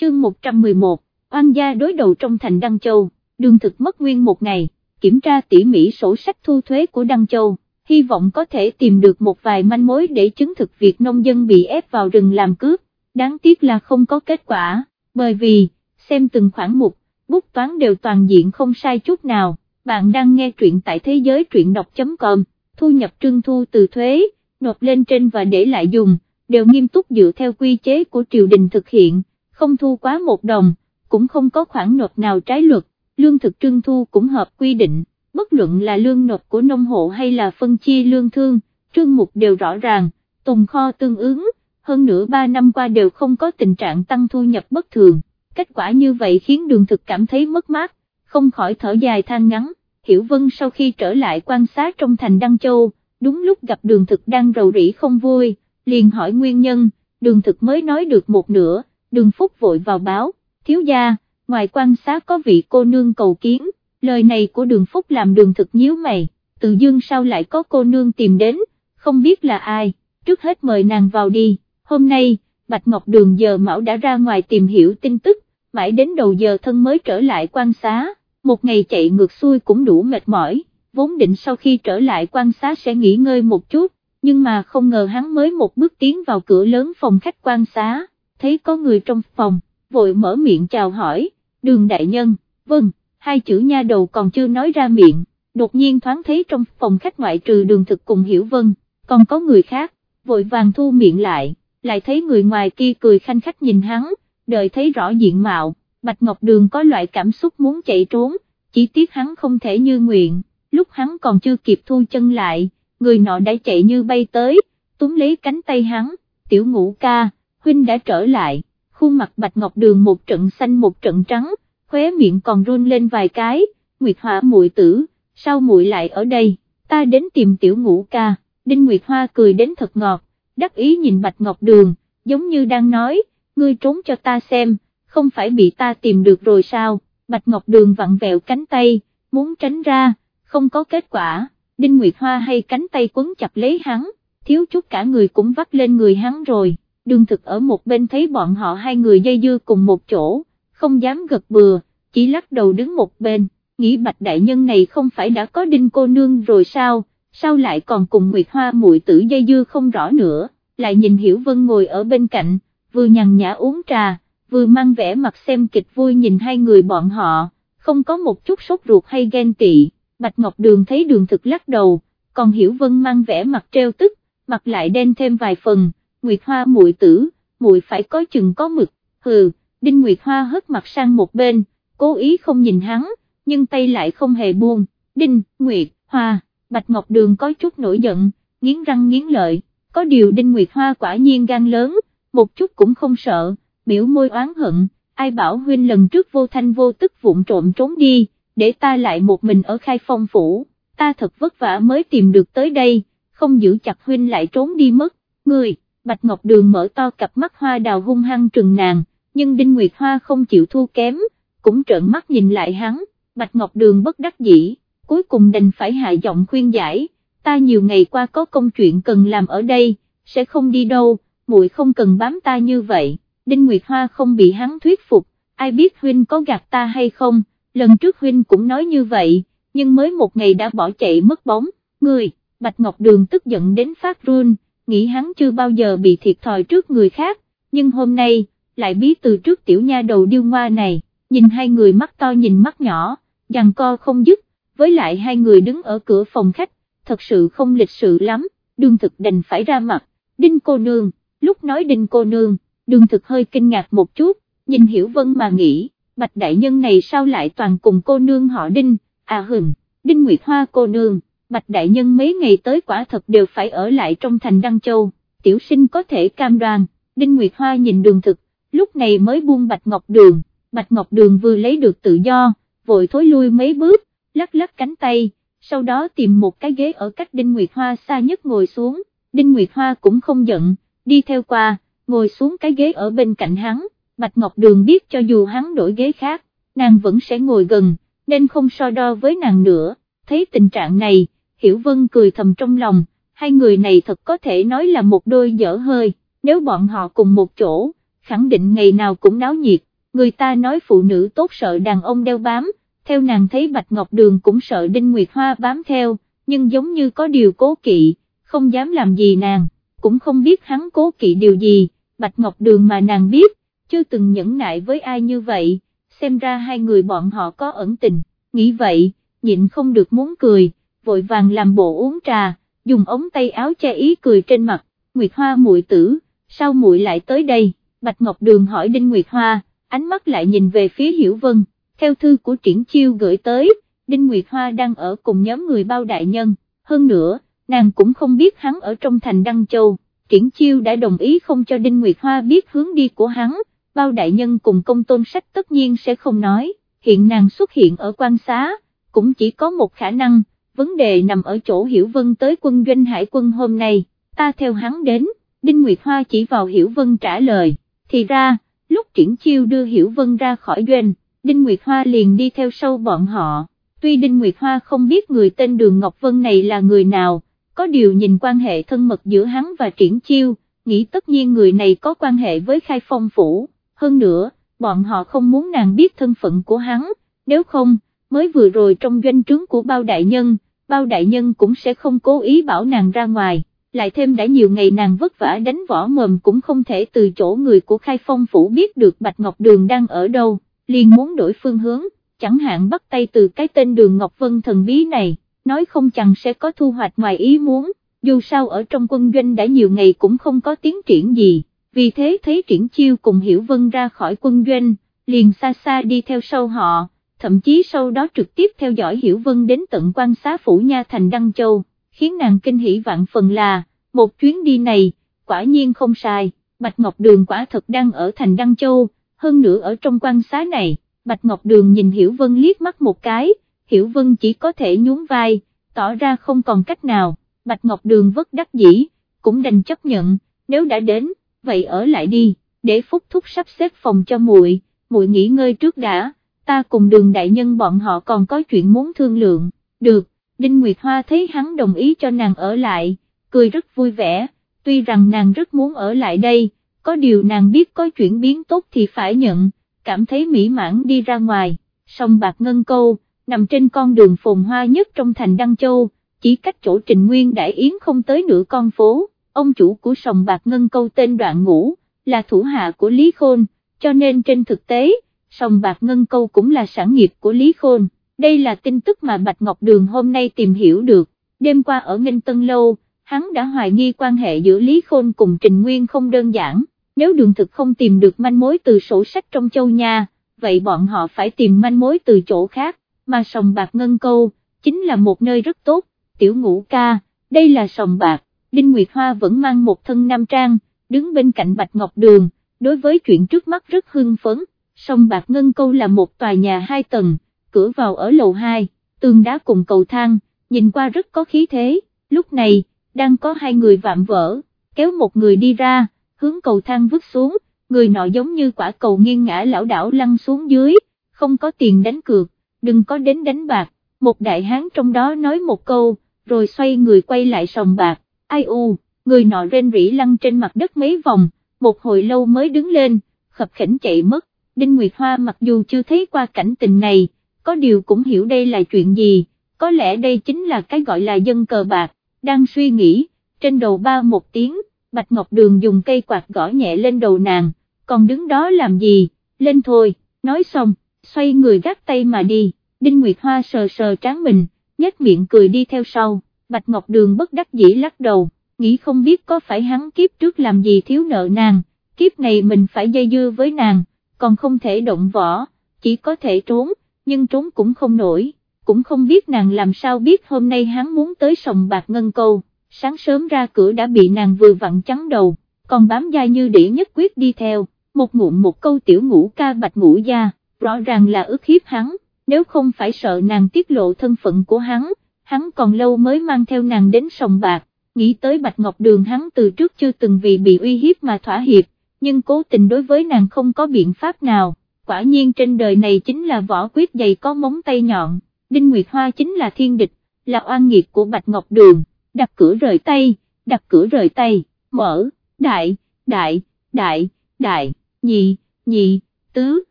chương 111, oan gia đối đầu trong thành Đăng Châu, đường thực mất nguyên một ngày, kiểm tra tỉ mỉ sổ sách thu thuế của Đăng Châu, hy vọng có thể tìm được một vài manh mối để chứng thực việc nông dân bị ép vào rừng làm cướp, đáng tiếc là không có kết quả, bởi vì, xem từng khoản mục, bút toán đều toàn diện không sai chút nào, bạn đang nghe truyện tại thế giới truyện đọc.com, thu nhập trưng thu từ thuế, nộp lên trên và để lại dùng, đều nghiêm túc dựa theo quy chế của triều đình thực hiện, không thu quá một đồng, cũng không có khoản nộp nào trái luật, lương thực trưng thu cũng hợp quy định, bất luận là lương nộp của nông hộ hay là phân chia lương thương, trương mục đều rõ ràng, tồn kho tương ứng, hơn nữa ba năm qua đều không có tình trạng tăng thu nhập bất thường, kết quả như vậy khiến đường thực cảm thấy mất mát, không khỏi thở dài than ngắn, Hiểu Vân sau khi trở lại quan sát trong thành Đăng Châu, đúng lúc gặp đường thực đang rầu rĩ không vui, liền hỏi nguyên nhân, đường thực mới nói được một nửa, đường phúc vội vào báo, thiếu gia, ngoài quan sát có vị cô nương cầu kiến, lời này của đường phúc làm đường thực nhíu mày, từ dương sao lại có cô nương tìm đến, không biết là ai, trước hết mời nàng vào đi, hôm nay, Bạch Ngọc Đường giờ Mão đã ra ngoài tìm hiểu tin tức, mãi đến đầu giờ thân mới trở lại quan xá, một ngày chạy ngược xuôi cũng đủ mệt mỏi, vốn định sau khi trở lại quan xá sẽ nghỉ ngơi một chút, nhưng mà không ngờ hắn mới một bước tiến vào cửa lớn phòng khách quan xá, thấy có người trong phòng, vội mở miệng chào hỏi, đường đại nhân, vâng, hai chữ nha đầu còn chưa nói ra miệng, đột nhiên thoáng thấy trong phòng khách ngoại trừ đường thực cùng hiểu vân, còn có người khác, vội vàng thu miệng lại, lại thấy người ngoài kia cười khanh khách nhìn hắn, đợi thấy rõ diện mạo, Bạch Ngọc Đường có loại cảm xúc muốn chạy trốn, chỉ tiếc hắn không thể như nguyện, lúc hắn còn chưa kịp thu chân lại, người nọ đã chạy như bay tới, túm lấy cánh tay hắn, tiểu ngũ ca, huynh đã trở lại, khuôn mặt Bạch Ngọc Đường một trận xanh một trận trắng, khóe miệng còn run lên vài cái, Nguyệt Hoa muội tử, sao muội lại ở đây, ta đến tìm tiểu ngũ ca, Đinh Nguyệt Hoa cười đến thật ngọt, đắc ý nhìn Bạch Ngọc Đường, giống như đang nói, ngươi trốn cho ta xem, không phải bị ta tìm được rồi sao, Bạch Ngọc Đường vặn vẹo cánh tay, muốn tránh ra, không có kết quả, Đinh Nguyệt Hoa hay cánh tay quấn chặt lấy hắn, thiếu chút cả người cũng vắt lên người hắn rồi, đường thực ở một bên thấy bọn họ hai người dây dưa cùng một chỗ, không dám gật bừa, chỉ lắc đầu đứng một bên, nghĩ Bạch Đại Nhân này không phải đã có Đinh cô nương rồi sao, sao lại còn cùng Nguyệt Hoa muội tử dây dưa không rõ nữa, lại nhìn Hiểu Vân ngồi ở bên cạnh, vừa nhằn nhã uống trà vừa mang vẻ mặt xem kịch vui nhìn hai người bọn họ, không có một chút sốt ruột hay ghen tị, Bạch Ngọc Đường thấy đường thực lắc đầu, còn Hiểu Vân mang vẻ mặt treo tức, mặt lại đen thêm vài phần, Nguyệt Hoa muội tử, muội phải có chừng có mực, hừ, Đinh Nguyệt Hoa hất mặt sang một bên, cố ý không nhìn hắn, nhưng tay lại không hề buông, Đinh, Nguyệt, Hoa, Bạch Ngọc Đường có chút nổi giận, nghiến răng nghiến lợi, có điều Đinh Nguyệt Hoa quả nhiên gan lớn, một chút cũng không sợ biểu môi oán hận, ai bảo huynh lần trước vô thanh vô tức vụn trộm trốn đi, để ta lại một mình ở khai phong phủ, ta thật vất vả mới tìm được tới đây, không giữ chặt huynh lại trốn đi mất, người, Bạch Ngọc Đường mở to cặp mắt hoa đào hung hăng trừng nàng, nhưng Đinh Nguyệt Hoa không chịu thua kém, cũng trợn mắt nhìn lại hắn, Bạch Ngọc Đường bất đắc dĩ, cuối cùng đành phải hạ giọng khuyên giải, ta nhiều ngày qua có công chuyện cần làm ở đây, sẽ không đi đâu, muội không cần bám ta như vậy. Đinh Nguyệt Hoa không bị hắn thuyết phục, ai biết huynh có gạt ta hay không, lần trước huynh cũng nói như vậy, nhưng mới một ngày đã bỏ chạy mất bóng, người, Bạch Ngọc Đường tức giận đến phát run, nghĩ hắn chưa bao giờ bị thiệt thòi trước người khác, nhưng hôm nay, lại bí từ trước tiểu nha đầu điêu ngoa này, nhìn hai người mắt to nhìn mắt nhỏ, dằn co không dứt, với lại hai người đứng ở cửa phòng khách, thật sự không lịch sự lắm, đương thực đành phải ra mặt, đinh cô nương, lúc nói đinh cô nương, đường thực hơi kinh ngạc một chút, nhìn Hiểu Vân mà nghĩ, bạch đại nhân này sao lại toàn cùng cô nương họ Đinh, à hừng, Đinh Nguyệt Hoa cô nương, bạch đại nhân mấy ngày tới quả thật đều phải ở lại trong thành Đăng Châu, tiểu sinh có thể cam đoan, Đinh Nguyệt Hoa nhìn đường thực, lúc này mới buông bạch ngọc đường, bạch ngọc đường vừa lấy được tự do, vội thối lui mấy bước, lắc lắc cánh tay, sau đó tìm một cái ghế ở cách Đinh Nguyệt Hoa xa nhất ngồi xuống, Đinh Nguyệt Hoa cũng không giận, đi theo qua ngồi xuống cái ghế ở bên cạnh hắn, Bạch Ngọc Đường biết cho dù hắn đổi ghế khác, nàng vẫn sẽ ngồi gần, nên không so đo với nàng nữa, thấy tình trạng này, Hiểu Vân cười thầm trong lòng, hai người này thật có thể nói là một đôi dở hơi, nếu bọn họ cùng một chỗ, khẳng định ngày nào cũng náo nhiệt, người ta nói phụ nữ tốt sợ đàn ông đeo bám, theo nàng thấy Bạch Ngọc Đường cũng sợ Đinh Nguyệt Hoa bám theo, nhưng giống như có điều cố kỵ, không dám làm gì nàng, cũng không biết hắn cố kỵ điều gì, Bạch Ngọc Đường mà nàng biết, chưa từng nhẫn nại với ai như vậy, xem ra hai người bọn họ có ẩn tình, nghĩ vậy, nhịn không được muốn cười, vội vàng làm bộ uống trà, dùng ống tay áo che ý cười trên mặt, Nguyệt Hoa muội tử, sao muội lại tới đây, Bạch Ngọc Đường hỏi Đinh Nguyệt Hoa, ánh mắt lại nhìn về phía Hiểu Vân, theo thư của triển chiêu gửi tới, Đinh Nguyệt Hoa đang ở cùng nhóm người bao đại nhân, hơn nữa, nàng cũng không biết hắn ở trong thành Đăng Châu, triển chiêu đã đồng ý không cho Đinh Nguyệt Hoa biết hướng đi của hắn, bao đại nhân cùng công tôn sách tất nhiên sẽ không nói, hiện nàng xuất hiện ở quan xá, cũng chỉ có một khả năng, vấn đề nằm ở chỗ Hiểu Vân tới quân doanh hải quân hôm nay, ta theo hắn đến, Đinh Nguyệt Hoa chỉ vào Hiểu Vân trả lời, thì ra, lúc triển chiêu đưa Hiểu Vân ra khỏi doanh, Đinh Nguyệt Hoa liền đi theo sau bọn họ, tuy Đinh Nguyệt Hoa không biết người tên Đường Ngọc Vân này là người nào, có điều nhìn quan hệ thân mật giữa hắn và triển chiêu, nghĩ tất nhiên người này có quan hệ với khai phong phủ, hơn nữa, bọn họ không muốn nàng biết thân phận của hắn, nếu không, mới vừa rồi trong doanh trướng của bao đại nhân, bao đại nhân cũng sẽ không cố ý bảo nàng ra ngoài, lại thêm đã nhiều ngày nàng vất vả đánh võ mồm cũng không thể từ chỗ người của khai phong phủ biết được Bạch Ngọc Đường đang ở đâu, liền muốn đổi phương hướng, chẳng hạn bắt tay từ cái tên Đường Ngọc Vân thần bí này, nói không chừng sẽ có thu hoạch ngoài ý muốn, dù sao ở trong quân doanh đã nhiều ngày cũng không có tiến triển gì, vì thế thấy triển chiêu cùng Hiểu Vân ra khỏi quân doanh, liền xa xa đi theo sau họ thậm chí sau đó trực tiếp theo dõi Hiểu Vân đến tận quan xá phủ nha thành Đăng Châu, khiến nàng kinh hỉ vạn phần là, một chuyến đi này, quả nhiên không sai, Bạch Ngọc Đường quả thật đang ở thành Đăng Châu, hơn nữa ở trong quan xá này, Bạch Ngọc Đường nhìn Hiểu Vân liếc mắt một cái, Hiểu Vân chỉ có thể nhún vai, tỏ ra không còn cách nào, Bạch Ngọc Đường vất đắc dĩ, cũng đành chấp nhận, nếu đã đến, vậy ở lại đi, để Phúc Thúc sắp xếp phòng cho muội, muội nghỉ ngơi trước đã ta cùng đường đại nhân bọn họ còn có chuyện muốn thương lượng, được, Đinh Nguyệt Hoa thấy hắn đồng ý cho nàng ở lại, cười rất vui vẻ, tuy rằng nàng rất muốn ở lại đây, có điều nàng biết có chuyển biến tốt thì phải nhận, cảm thấy mỹ mãn đi ra ngoài, sông Bạc Ngân Câu, nằm trên con đường phồn hoa nhất trong thành Đăng Châu, chỉ cách chỗ Trình Nguyên Đại Yến không tới nửa con phố, ông chủ của sông Bạc Ngân Câu tên Đoạn Ngũ, là thủ hạ của Lý Khôn, cho nên trên thực tế, sòng bạc ngân câu cũng là sản nghiệp của Lý Khôn, đây là tin tức mà Bạch Ngọc Đường hôm nay tìm hiểu được, đêm qua ở Nghinh Tân Lâu, hắn đã hoài nghi quan hệ giữa Lý Khôn cùng Trình Nguyên không đơn giản, nếu đường thực không tìm được manh mối từ sổ sách trong châu nha, vậy bọn họ phải tìm manh mối từ chỗ khác, mà sòng bạc ngân câu, chính là một nơi rất tốt, tiểu ngũ ca, đây là sòng bạc, Đinh Nguyệt Hoa vẫn mang một thân nam trang, đứng bên cạnh Bạch Ngọc Đường, đối với chuyện trước mắt rất hưng phấn sông Bạc Ngân Câu là một tòa nhà hai tầng, cửa vào ở lầu 2, tường đá cùng cầu thang, nhìn qua rất có khí thế, lúc này, đang có hai người vạm vỡ, kéo một người đi ra, hướng cầu thang vứt xuống, người nọ giống như quả cầu nghiêng ngã lão đảo lăn xuống dưới, không có tiền đánh cược, đừng có đến đánh bạc, một đại hán trong đó nói một câu, rồi xoay người quay lại sòng bạc, ai u, người nọ rên rỉ lăn trên mặt đất mấy vòng, một hồi lâu mới đứng lên, khập khỉnh chạy mất, Đinh Nguyệt Hoa mặc dù chưa thấy qua cảnh tình này, có điều cũng hiểu đây là chuyện gì, có lẽ đây chính là cái gọi là dân cờ bạc, đang suy nghĩ, trên đầu ba một tiếng, Bạch Ngọc Đường dùng cây quạt gõ nhẹ lên đầu nàng, còn đứng đó làm gì, lên thôi, nói xong, xoay người gác tay mà đi, Đinh Nguyệt Hoa sờ sờ tráng mình, nhếch miệng cười đi theo sau, Bạch Ngọc Đường bất đắc dĩ lắc đầu, nghĩ không biết có phải hắn kiếp trước làm gì thiếu nợ nàng, kiếp này mình phải dây dưa với nàng còn không thể động võ, chỉ có thể trốn, nhưng trốn cũng không nổi, cũng không biết nàng làm sao biết hôm nay hắn muốn tới sòng bạc ngân câu, sáng sớm ra cửa đã bị nàng vừa vặn trắng đầu, còn bám dai như đĩa nhất quyết đi theo, một ngụm một câu tiểu ngũ ca bạch ngũ gia, rõ ràng là ức hiếp hắn, nếu không phải sợ nàng tiết lộ thân phận của hắn, hắn còn lâu mới mang theo nàng đến sòng bạc, nghĩ tới bạch ngọc đường hắn từ trước chưa từng vì bị uy hiếp mà thỏa hiệp, nhưng cố tình đối với nàng không có biện pháp nào, quả nhiên trên đời này chính là võ quyết dày có móng tay nhọn, Đinh Nguyệt Hoa chính là thiên địch, là oan nghiệt của Bạch Ngọc Đường, đặt cửa rời tay, đặt cửa rời tay, mở, đại, đại, đại, đại, nhị, nhị, tứ,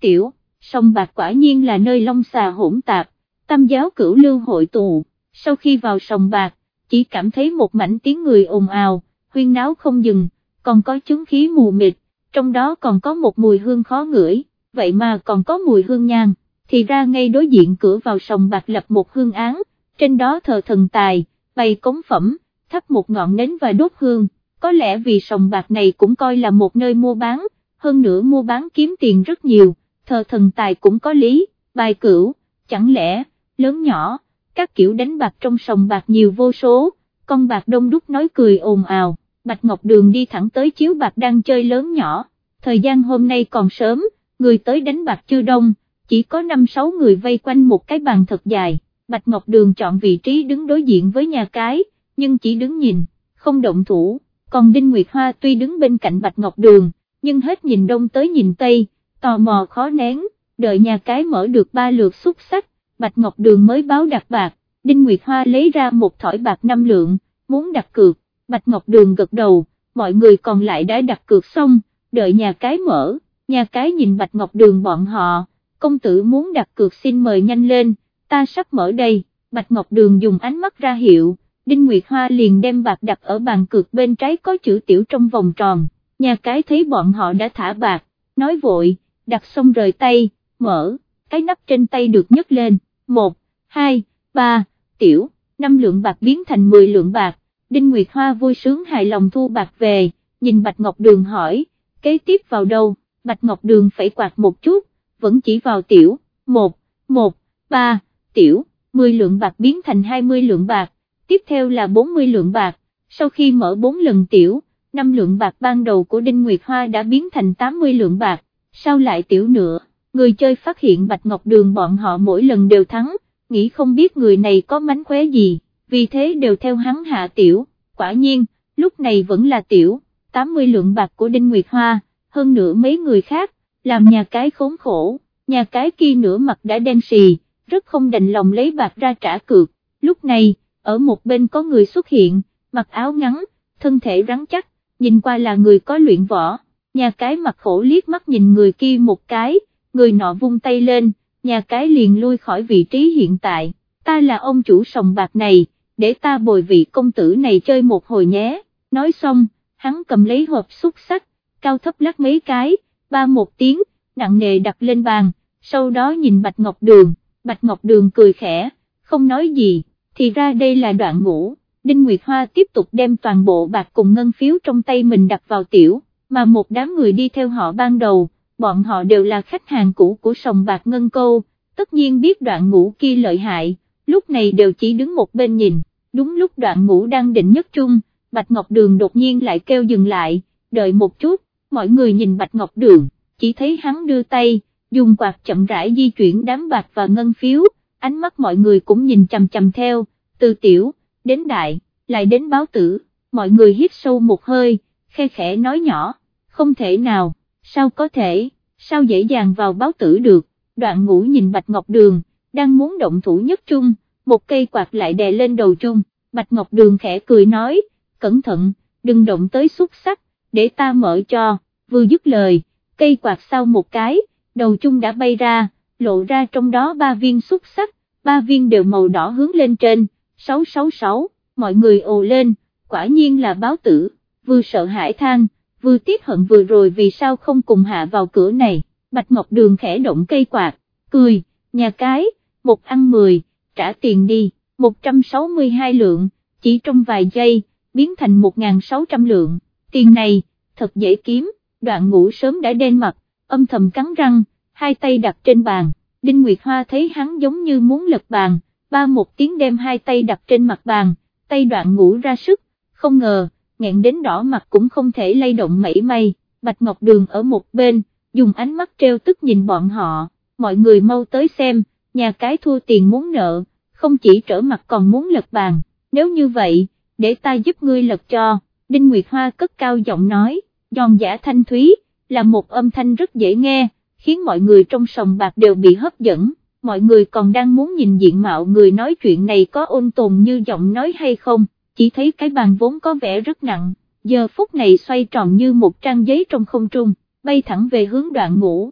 tiểu, sông bạc quả nhiên là nơi long xà hỗn tạp, tam giáo cửu lưu hội tụ, sau khi vào sông bạc, chỉ cảm thấy một mảnh tiếng người ồn ào, huyên náo không dừng, còn có chứng khí mù mịt, trong đó còn có một mùi hương khó ngửi, vậy mà còn có mùi hương nhang, thì ra ngay đối diện cửa vào sòng bạc lập một hương án, trên đó thờ thần tài, bày cống phẩm, thắp một ngọn nến và đốt hương, có lẽ vì sòng bạc này cũng coi là một nơi mua bán, hơn nữa mua bán kiếm tiền rất nhiều, thờ thần tài cũng có lý, bài cửu, chẳng lẽ, lớn nhỏ, các kiểu đánh bạc trong sòng bạc nhiều vô số, con bạc đông đúc nói cười ồn ào, Bạch Ngọc Đường đi thẳng tới chiếu bạc đang chơi lớn nhỏ, thời gian hôm nay còn sớm, người tới đánh bạc chưa đông, chỉ có 5-6 người vây quanh một cái bàn thật dài, Bạch Ngọc Đường chọn vị trí đứng đối diện với nhà cái, nhưng chỉ đứng nhìn, không động thủ, còn Đinh Nguyệt Hoa tuy đứng bên cạnh Bạch Ngọc Đường, nhưng hết nhìn đông tới nhìn tây, tò mò khó nén, đợi nhà cái mở được ba lượt xúc sắc, Bạch Ngọc Đường mới báo đặt bạc, Đinh Nguyệt Hoa lấy ra một thỏi bạc năm lượng, muốn đặt cược, Bạch Ngọc Đường gật đầu, mọi người còn lại đã đặt cược xong, đợi nhà cái mở, nhà cái nhìn Bạch Ngọc Đường bọn họ, công tử muốn đặt cược xin mời nhanh lên, ta sắp mở đây, Bạch Ngọc Đường dùng ánh mắt ra hiệu, Đinh Nguyệt Hoa liền đem bạc đặt ở bàn cược bên trái có chữ tiểu trong vòng tròn, nhà cái thấy bọn họ đã thả bạc, nói vội, đặt xong rời tay, mở, cái nắp trên tay được nhấc lên, 1, 2, 3, tiểu, 5 lượng bạc biến thành 10 lượng bạc, Đinh Nguyệt Hoa vui sướng hài lòng thu bạc về, nhìn Bạch Ngọc Đường hỏi, kế tiếp vào đâu, Bạch Ngọc Đường phải quạt một chút, vẫn chỉ vào tiểu, 1, 1, 3, tiểu, 10 lượng bạc biến thành 20 lượng bạc, tiếp theo là 40 lượng bạc, sau khi mở 4 lần tiểu, 5 lượng bạc ban đầu của Đinh Nguyệt Hoa đã biến thành 80 lượng bạc, sao lại tiểu nữa, người chơi phát hiện Bạch Ngọc Đường bọn họ mỗi lần đều thắng, nghĩ không biết người này có mánh khóe gì, vì thế đều theo hắn hạ tiểu, quả nhiên, lúc này vẫn là tiểu, 80 lượng bạc của Đinh Nguyệt Hoa, hơn nữa mấy người khác, làm nhà cái khốn khổ, nhà cái kia nửa mặt đã đen xì, rất không đành lòng lấy bạc ra trả cược, lúc này, ở một bên có người xuất hiện, mặc áo ngắn, thân thể rắn chắc, nhìn qua là người có luyện võ, nhà cái mặt khổ liếc mắt nhìn người kia một cái, người nọ vung tay lên, nhà cái liền lui khỏi vị trí hiện tại, ta là ông chủ sòng bạc này, để ta bồi vị công tử này chơi một hồi nhé, nói xong, hắn cầm lấy hộp xúc sắc, cao thấp lắc mấy cái, ba một tiếng, nặng nề đặt lên bàn, sau đó nhìn Bạch Ngọc Đường, Bạch Ngọc Đường cười khẽ, không nói gì, thì ra đây là đoạn ngủ, Đinh Nguyệt Hoa tiếp tục đem toàn bộ bạc cùng ngân phiếu trong tay mình đặt vào tiểu, mà một đám người đi theo họ ban đầu, bọn họ đều là khách hàng cũ của sòng bạc ngân câu, tất nhiên biết đoạn ngủ kia lợi hại, lúc này đều chỉ đứng một bên nhìn, đúng lúc đoạn ngủ đang định nhất trung, Bạch Ngọc Đường đột nhiên lại kêu dừng lại, đợi một chút, mọi người nhìn Bạch Ngọc Đường, chỉ thấy hắn đưa tay, dùng quạt chậm rãi di chuyển đám bạc và ngân phiếu, ánh mắt mọi người cũng nhìn chầm chầm theo, từ tiểu, đến đại, lại đến báo tử, mọi người hít sâu một hơi, khe khẽ nói nhỏ, không thể nào, sao có thể, sao dễ dàng vào báo tử được, đoạn ngủ nhìn Bạch Ngọc Đường, đang muốn động thủ nhất trung, một cây quạt lại đè lên đầu Chung, Bạch Ngọc Đường khẽ cười nói, cẩn thận, đừng động tới xúc sắc, để ta mở cho, vừa dứt lời, cây quạt sau một cái, đầu chung đã bay ra, lộ ra trong đó ba viên xúc sắc, ba viên đều màu đỏ hướng lên trên, 666, mọi người ồ lên, quả nhiên là báo tử, vừa sợ hãi than, vừa tiếc hận vừa rồi vì sao không cùng hạ vào cửa này, Bạch Ngọc Đường khẽ động cây quạt, cười, nhà cái, một ăn 10, trả tiền đi, 162 lượng, chỉ trong vài giây, biến thành 1.600 lượng, tiền này, thật dễ kiếm, đoạn ngủ sớm đã đen mặt, âm thầm cắn răng, hai tay đặt trên bàn, Đinh Nguyệt Hoa thấy hắn giống như muốn lật bàn, ba một tiếng đem hai tay đặt trên mặt bàn, tay đoạn ngủ ra sức, không ngờ, nghẹn đến đỏ mặt cũng không thể lay động mảy may, Bạch Ngọc Đường ở một bên, dùng ánh mắt treo tức nhìn bọn họ, mọi người mau tới xem, nhà cái thua tiền muốn nợ, không chỉ trở mặt còn muốn lật bàn, nếu như vậy, để ta giúp ngươi lật cho, Đinh Nguyệt Hoa cất cao giọng nói, giòn giả thanh thúy, là một âm thanh rất dễ nghe, khiến mọi người trong sòng bạc đều bị hấp dẫn, mọi người còn đang muốn nhìn diện mạo người nói chuyện này có ôn tồn như giọng nói hay không, chỉ thấy cái bàn vốn có vẻ rất nặng, giờ phút này xoay tròn như một trang giấy trong không trung, bay thẳng về hướng đoạn ngũ.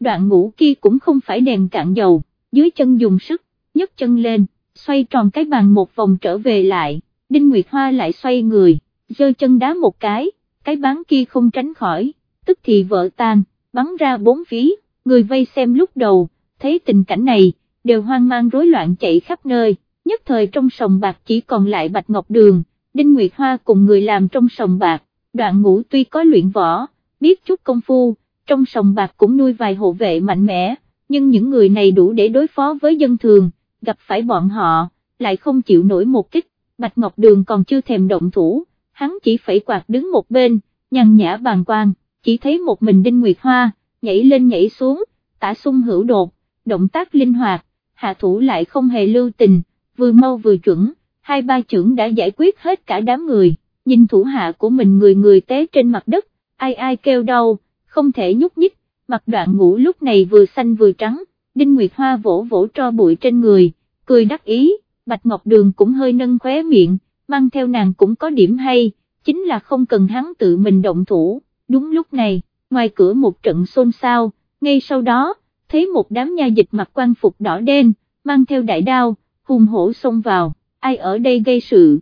Đoạn ngũ kia cũng không phải đèn cạn dầu, dưới chân dùng sức, nhấc chân lên, xoay tròn cái bàn một vòng trở về lại, Đinh Nguyệt Hoa lại xoay người, giơ chân đá một cái, cái bán kia không tránh khỏi, tức thì vỡ tan, bắn ra bốn phía, người vây xem lúc đầu, thấy tình cảnh này, đều hoang mang rối loạn chạy khắp nơi, nhất thời trong sòng bạc chỉ còn lại Bạch Ngọc Đường, Đinh Nguyệt Hoa cùng người làm trong sòng bạc, đoạn ngũ tuy có luyện võ, biết chút công phu, trong sòng bạc cũng nuôi vài hộ vệ mạnh mẽ, nhưng những người này đủ để đối phó với dân thường, gặp phải bọn họ, lại không chịu nổi một kích, Bạch Ngọc Đường còn chưa thèm động thủ, hắn chỉ phải quạt đứng một bên, nhằn nhã bàn quan, chỉ thấy một mình Đinh Nguyệt Hoa, nhảy lên nhảy xuống, tả sung hữu đột, động tác linh hoạt, hạ thủ lại không hề lưu tình, vừa mau vừa chuẩn, hai ba trưởng đã giải quyết hết cả đám người, nhìn thủ hạ của mình người người té trên mặt đất, ai ai kêu đau, không thể nhúc nhích, mặt đoạn ngủ lúc này vừa xanh vừa trắng, Đinh Nguyệt Hoa vỗ vỗ cho bụi trên người, cười đắc ý, Bạch Ngọc Đường cũng hơi nâng khóe miệng, mang theo nàng cũng có điểm hay, chính là không cần hắn tự mình động thủ, đúng lúc này, ngoài cửa một trận xôn xao, ngay sau đó, thấy một đám nha dịch mặc quan phục đỏ đen, mang theo đại đao, hùng hổ xông vào, ai ở đây gây sự.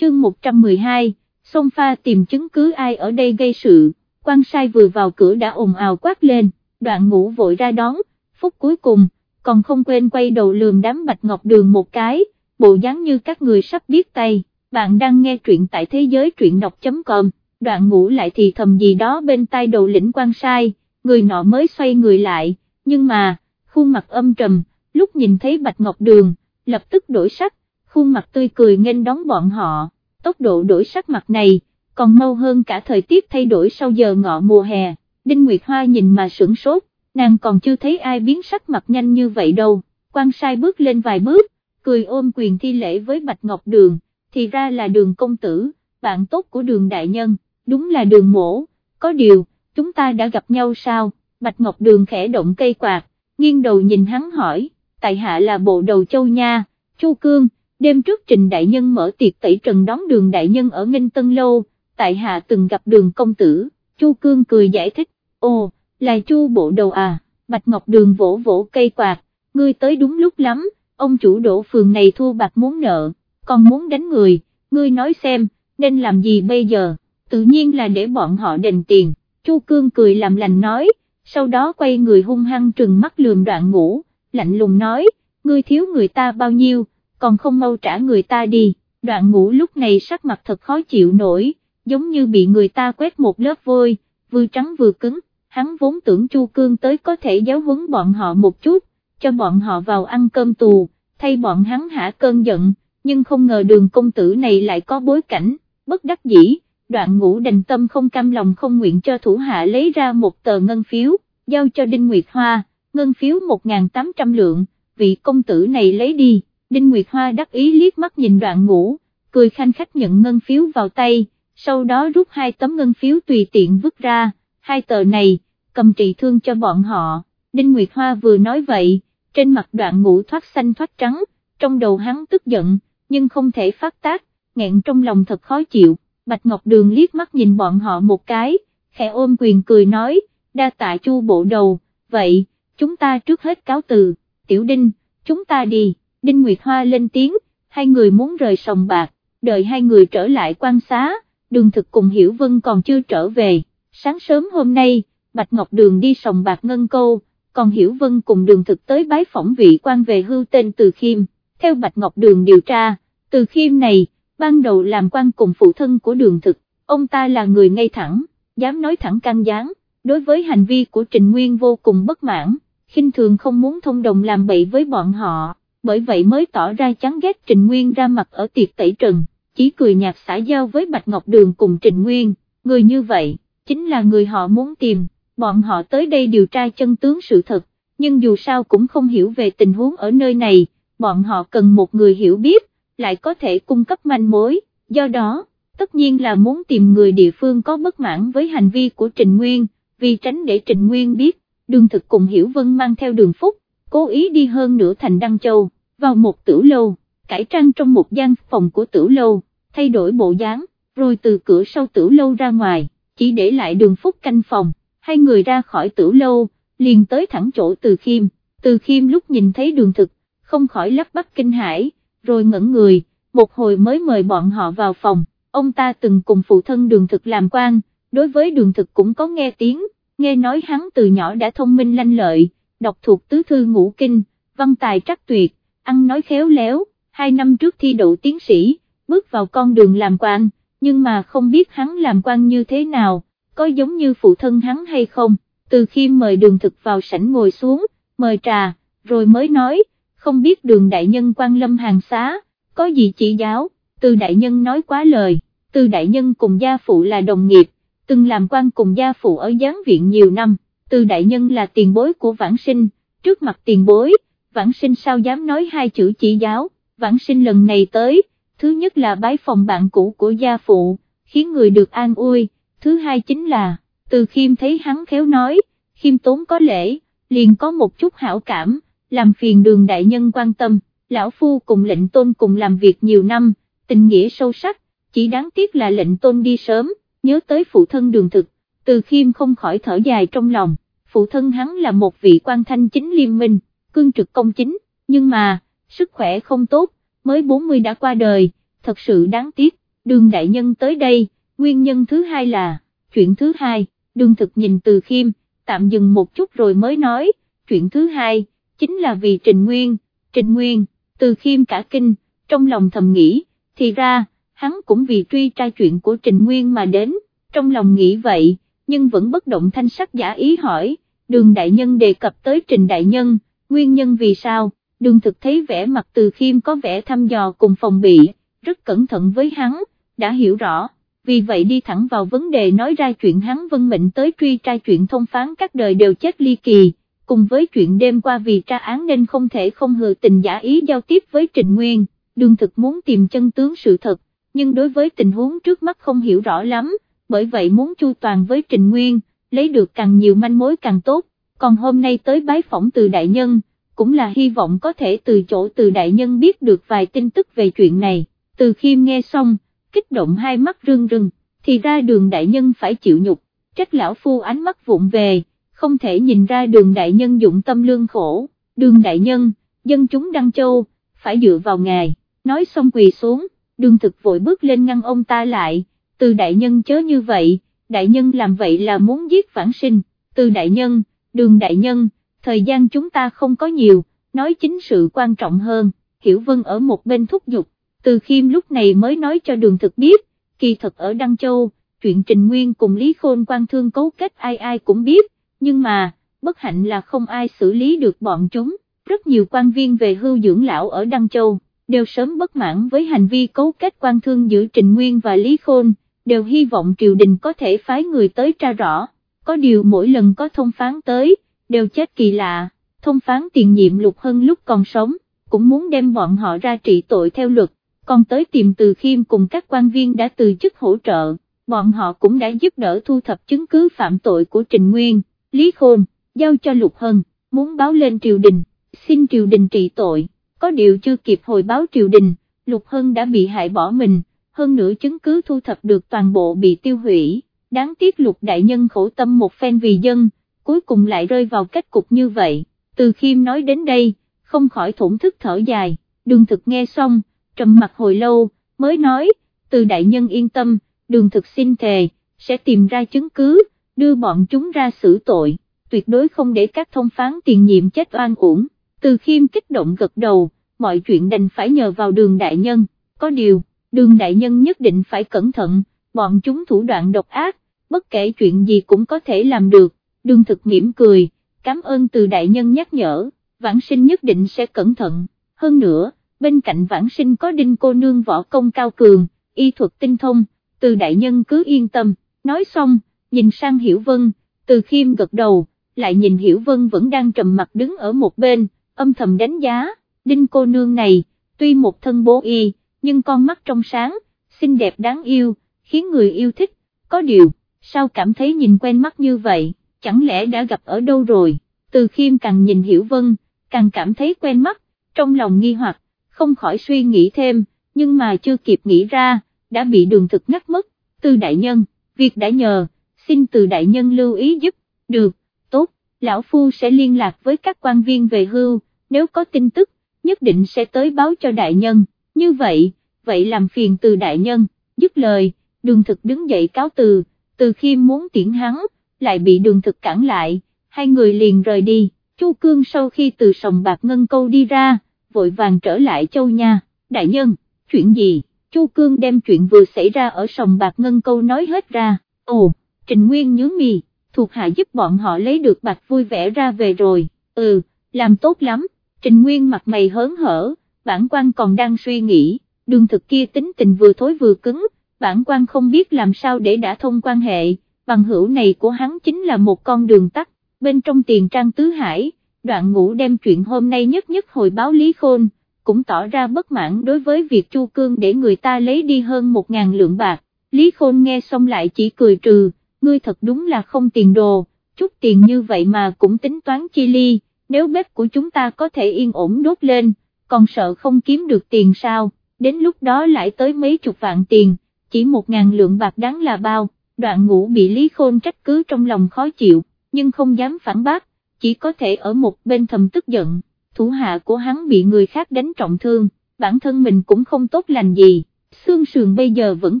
Chương 112, xông pha tìm chứng cứ ai ở đây gây sự, quan sai vừa vào cửa đã ồn ào quát lên, đoạn ngủ vội ra đón, phút cuối cùng, còn không quên quay đầu lườm đám bạch ngọc đường một cái, bộ dáng như các người sắp biết tay, bạn đang nghe truyện tại thế giới truyện đọc.com, đoạn ngủ lại thì thầm gì đó bên tai đầu lĩnh quan sai, người nọ mới xoay người lại, nhưng mà, khuôn mặt âm trầm, lúc nhìn thấy bạch ngọc đường, lập tức đổi sắc, khuôn mặt tươi cười nghênh đón bọn họ, tốc độ đổi sắc mặt này, còn mau hơn cả thời tiết thay đổi sau giờ ngọ mùa hè, Đinh Nguyệt Hoa nhìn mà sửng sốt, nàng còn chưa thấy ai biến sắc mặt nhanh như vậy đâu, quan sai bước lên vài bước, cười ôm quyền thi lễ với Bạch Ngọc Đường, thì ra là đường công tử, bạn tốt của đường đại nhân, đúng là đường mổ, có điều, chúng ta đã gặp nhau sao, Bạch Ngọc Đường khẽ động cây quạt, nghiêng đầu nhìn hắn hỏi, tại hạ là bộ đầu châu nha, Chu Cương, đêm trước trình đại nhân mở tiệc tẩy trần đón đường đại nhân ở Nghinh Tân Lâu, tại hạ từng gặp đường công tử, Chu Cương cười giải thích, ồ, là Chu bộ đầu à, Bạch Ngọc Đường vỗ vỗ cây quạt, ngươi tới đúng lúc lắm, ông chủ đổ phường này thua bạc muốn nợ, còn muốn đánh người, ngươi nói xem, nên làm gì bây giờ, tự nhiên là để bọn họ đền tiền, Chu Cương cười làm lành nói, sau đó quay người hung hăng trừng mắt lườm đoạn ngủ, lạnh lùng nói, ngươi thiếu người ta bao nhiêu, còn không mau trả người ta đi, đoạn ngủ lúc này sắc mặt thật khó chịu nổi, giống như bị người ta quét một lớp vôi, vừa trắng vừa cứng, hắn vốn tưởng Chu Cương tới có thể giáo huấn bọn họ một chút, cho bọn họ vào ăn cơm tù, thay bọn hắn hả cơn giận, nhưng không ngờ đường công tử này lại có bối cảnh, bất đắc dĩ, đoạn ngũ đành tâm không cam lòng không nguyện cho thủ hạ lấy ra một tờ ngân phiếu, giao cho Đinh Nguyệt Hoa, ngân phiếu 1.800 lượng, vị công tử này lấy đi, Đinh Nguyệt Hoa đắc ý liếc mắt nhìn đoạn ngũ, cười khanh khách nhận ngân phiếu vào tay, sau đó rút hai tấm ngân phiếu tùy tiện vứt ra, hai tờ này, cầm trị thương cho bọn họ, Đinh Nguyệt Hoa vừa nói vậy, trên mặt đoạn ngũ thoát xanh thoát trắng, trong đầu hắn tức giận, nhưng không thể phát tác, nghẹn trong lòng thật khó chịu, Bạch Ngọc Đường liếc mắt nhìn bọn họ một cái, khẽ ôm quyền cười nói, đa tạ chu bộ đầu, vậy, chúng ta trước hết cáo từ, tiểu đinh, chúng ta đi, đinh Nguyệt Hoa lên tiếng, hai người muốn rời sòng bạc, đợi hai người trở lại quan xá, đường thực cùng Hiểu Vân còn chưa trở về, sáng sớm hôm nay, Bạch Ngọc Đường đi sòng bạc ngân câu, còn Hiểu Vân cùng đường thực tới bái phỏng vị quan về hưu tên Từ Khiêm, theo Bạch Ngọc Đường điều tra, Từ Khiêm này, ban đầu làm quan cùng phụ thân của đường thực, ông ta là người ngay thẳng, dám nói thẳng căng gián, đối với hành vi của Trình Nguyên vô cùng bất mãn, khinh thường không muốn thông đồng làm bậy với bọn họ, bởi vậy mới tỏ ra chán ghét Trình Nguyên ra mặt ở tiệc tẩy trần, chỉ cười nhạt xã giao với Bạch Ngọc Đường cùng Trình Nguyên, người như vậy, chính là người họ muốn tìm bọn họ tới đây điều tra chân tướng sự thật, nhưng dù sao cũng không hiểu về tình huống ở nơi này, bọn họ cần một người hiểu biết, lại có thể cung cấp manh mối, do đó, tất nhiên là muốn tìm người địa phương có bất mãn với hành vi của Trình Nguyên, vì tránh để Trình Nguyên biết, đường thực cùng Hiểu Vân mang theo đường phúc, cố ý đi hơn nửa thành Đăng Châu, vào một tử lâu, cải trang trong một gian phòng của tử lâu, thay đổi bộ dáng, rồi từ cửa sau tử lâu ra ngoài, chỉ để lại đường phúc canh phòng. Hai người ra khỏi tử lâu, liền tới thẳng chỗ từ khiêm, từ khiêm lúc nhìn thấy đường thực, không khỏi lắp bắp kinh hãi, rồi ngẩn người, một hồi mới mời bọn họ vào phòng, ông ta từng cùng phụ thân đường thực làm quan, đối với đường thực cũng có nghe tiếng, nghe nói hắn từ nhỏ đã thông minh lanh lợi, đọc thuộc tứ thư ngũ kinh, văn tài trắc tuyệt, ăn nói khéo léo, hai năm trước thi đậu tiến sĩ, bước vào con đường làm quan, nhưng mà không biết hắn làm quan như thế nào, có giống như phụ thân hắn hay không, từ khi mời đường thực vào sảnh ngồi xuống, mời trà, rồi mới nói, không biết đường đại nhân quan lâm hàng xá, có gì chỉ giáo, từ đại nhân nói quá lời, từ đại nhân cùng gia phụ là đồng nghiệp, từng làm quan cùng gia phụ ở giáng viện nhiều năm, từ đại nhân là tiền bối của vãng sinh, trước mặt tiền bối, vãng sinh sao dám nói hai chữ chỉ giáo, vãng sinh lần này tới, thứ nhất là bái phòng bạn cũ của gia phụ, khiến người được an ui, thứ hai chính là, từ khiêm thấy hắn khéo nói, khiêm tốn có lễ, liền có một chút hảo cảm, làm phiền đường đại nhân quan tâm, lão phu cùng lệnh tôn cùng làm việc nhiều năm, tình nghĩa sâu sắc, chỉ đáng tiếc là lệnh tôn đi sớm, nhớ tới phụ thân đường thực, từ khiêm không khỏi thở dài trong lòng, phụ thân hắn là một vị quan thanh chính liên minh, cương trực công chính, nhưng mà, sức khỏe không tốt, mới 40 đã qua đời, thật sự đáng tiếc, đường đại nhân tới đây, nguyên nhân thứ hai là, chuyện thứ hai, đường thực nhìn từ khiêm, tạm dừng một chút rồi mới nói, chuyện thứ hai, chính là vì Trình Nguyên, Trình Nguyên, từ khiêm cả kinh, trong lòng thầm nghĩ, thì ra, hắn cũng vì truy tra chuyện của Trình Nguyên mà đến, trong lòng nghĩ vậy, nhưng vẫn bất động thanh sắc giả ý hỏi, đường đại nhân đề cập tới Trình đại nhân, nguyên nhân vì sao, đường thực thấy vẻ mặt từ khiêm có vẻ thăm dò cùng phòng bị, rất cẩn thận với hắn, đã hiểu rõ, vì vậy đi thẳng vào vấn đề nói ra chuyện hắn vân mệnh tới truy tra chuyện thông phán các đời đều chết ly kỳ, cùng với chuyện đêm qua vì tra án nên không thể không hừa tình giả ý giao tiếp với Trình Nguyên, đường thực muốn tìm chân tướng sự thật, nhưng đối với tình huống trước mắt không hiểu rõ lắm, bởi vậy muốn chu toàn với Trình Nguyên, lấy được càng nhiều manh mối càng tốt, còn hôm nay tới bái phỏng từ đại nhân, cũng là hy vọng có thể từ chỗ từ đại nhân biết được vài tin tức về chuyện này, từ khiêm nghe xong, kích động hai mắt rưng rưng, thì ra đường đại nhân phải chịu nhục, trách lão phu ánh mắt vụng về, không thể nhìn ra đường đại nhân dụng tâm lương khổ, đường đại nhân, dân chúng Đăng Châu, phải dựa vào ngài, nói xong quỳ xuống, đường thực vội bước lên ngăn ông ta lại, từ đại nhân chớ như vậy, đại nhân làm vậy là muốn giết phản sinh, từ đại nhân, đường đại nhân, thời gian chúng ta không có nhiều, nói chính sự quan trọng hơn, Hiểu Vân ở một bên thúc giục, từ khiêm lúc này mới nói cho đường thực biết, kỳ thật ở Đăng Châu, chuyện Trình Nguyên cùng Lý Khôn quan thương cấu kết ai ai cũng biết, nhưng mà, bất hạnh là không ai xử lý được bọn chúng, rất nhiều quan viên về hưu dưỡng lão ở Đăng Châu, đều sớm bất mãn với hành vi cấu kết quan thương giữa Trình Nguyên và Lý Khôn, đều hy vọng triều đình có thể phái người tới tra rõ, có điều mỗi lần có thông phán tới, đều chết kỳ lạ, thông phán tiền nhiệm Lục Hân lúc còn sống, cũng muốn đem bọn họ ra trị tội theo luật, còn tới tìm từ khiêm cùng các quan viên đã từ chức hỗ trợ, bọn họ cũng đã giúp đỡ thu thập chứng cứ phạm tội của Trình Nguyên, Lý Khôn, giao cho Lục Hân, muốn báo lên triều đình, xin triều đình trị tội, có điều chưa kịp hồi báo triều đình, Lục Hân đã bị hại bỏ mình, hơn nữa chứng cứ thu thập được toàn bộ bị tiêu hủy, đáng tiếc Lục Đại Nhân khổ tâm một phen vì dân, cuối cùng lại rơi vào kết cục như vậy, từ khiêm nói đến đây, không khỏi thổn thức thở dài, đường thực nghe xong, trầm mặt hồi lâu, mới nói, từ đại nhân yên tâm, đường thực xin thề, sẽ tìm ra chứng cứ, đưa bọn chúng ra xử tội, tuyệt đối không để các thông phán tiền nhiệm chết oan uổng, từ khiêm kích động gật đầu, mọi chuyện đành phải nhờ vào đường đại nhân, có điều, đường đại nhân nhất định phải cẩn thận, bọn chúng thủ đoạn độc ác, bất kể chuyện gì cũng có thể làm được, đường thực mỉm cười, cảm ơn từ đại nhân nhắc nhở, vãng sinh nhất định sẽ cẩn thận, hơn nữa, bên cạnh vãng sinh có đinh cô nương võ công cao cường, y thuật tinh thông, từ đại nhân cứ yên tâm, nói xong, nhìn sang Hiểu Vân, từ khiêm gật đầu, lại nhìn Hiểu Vân vẫn đang trầm mặt đứng ở một bên, âm thầm đánh giá, đinh cô nương này, tuy một thân bố y, nhưng con mắt trong sáng, xinh đẹp đáng yêu, khiến người yêu thích, có điều, sao cảm thấy nhìn quen mắt như vậy, chẳng lẽ đã gặp ở đâu rồi, từ khiêm càng nhìn Hiểu Vân, càng cảm thấy quen mắt, trong lòng nghi hoặc, không khỏi suy nghĩ thêm, nhưng mà chưa kịp nghĩ ra, đã bị đường thực ngắt mất, từ đại nhân, việc đã nhờ, xin từ đại nhân lưu ý giúp, được, tốt, lão phu sẽ liên lạc với các quan viên về hưu, nếu có tin tức, nhất định sẽ tới báo cho đại nhân, như vậy, vậy làm phiền từ đại nhân, dứt lời, đường thực đứng dậy cáo từ, từ khi muốn tiễn hắn, lại bị đường thực cản lại, hai người liền rời đi, Chu Cương sau khi từ sòng bạc ngân câu đi ra, vội vàng trở lại châu nha, đại nhân, chuyện gì, Chu Cương đem chuyện vừa xảy ra ở sòng bạc ngân câu nói hết ra, ồ, Trình Nguyên nhớ mì, thuộc hạ giúp bọn họ lấy được bạc vui vẻ ra về rồi, ừ, làm tốt lắm, Trình Nguyên mặt mày hớn hở, bản quan còn đang suy nghĩ, đường thực kia tính tình vừa thối vừa cứng, bản quan không biết làm sao để đã thông quan hệ, bằng hữu này của hắn chính là một con đường tắt, bên trong tiền trang tứ hải, đoạn ngũ đem chuyện hôm nay nhất nhất hồi báo Lý Khôn, cũng tỏ ra bất mãn đối với việc Chu Cương để người ta lấy đi hơn một ngàn lượng bạc, Lý Khôn nghe xong lại chỉ cười trừ, ngươi thật đúng là không tiền đồ, chút tiền như vậy mà cũng tính toán chi ly, nếu bếp của chúng ta có thể yên ổn đốt lên, còn sợ không kiếm được tiền sao, đến lúc đó lại tới mấy chục vạn tiền, chỉ một ngàn lượng bạc đáng là bao, đoạn ngũ bị Lý Khôn trách cứ trong lòng khó chịu, nhưng không dám phản bác, chỉ có thể ở một bên thầm tức giận, thủ hạ của hắn bị người khác đánh trọng thương, bản thân mình cũng không tốt lành gì, xương sườn bây giờ vẫn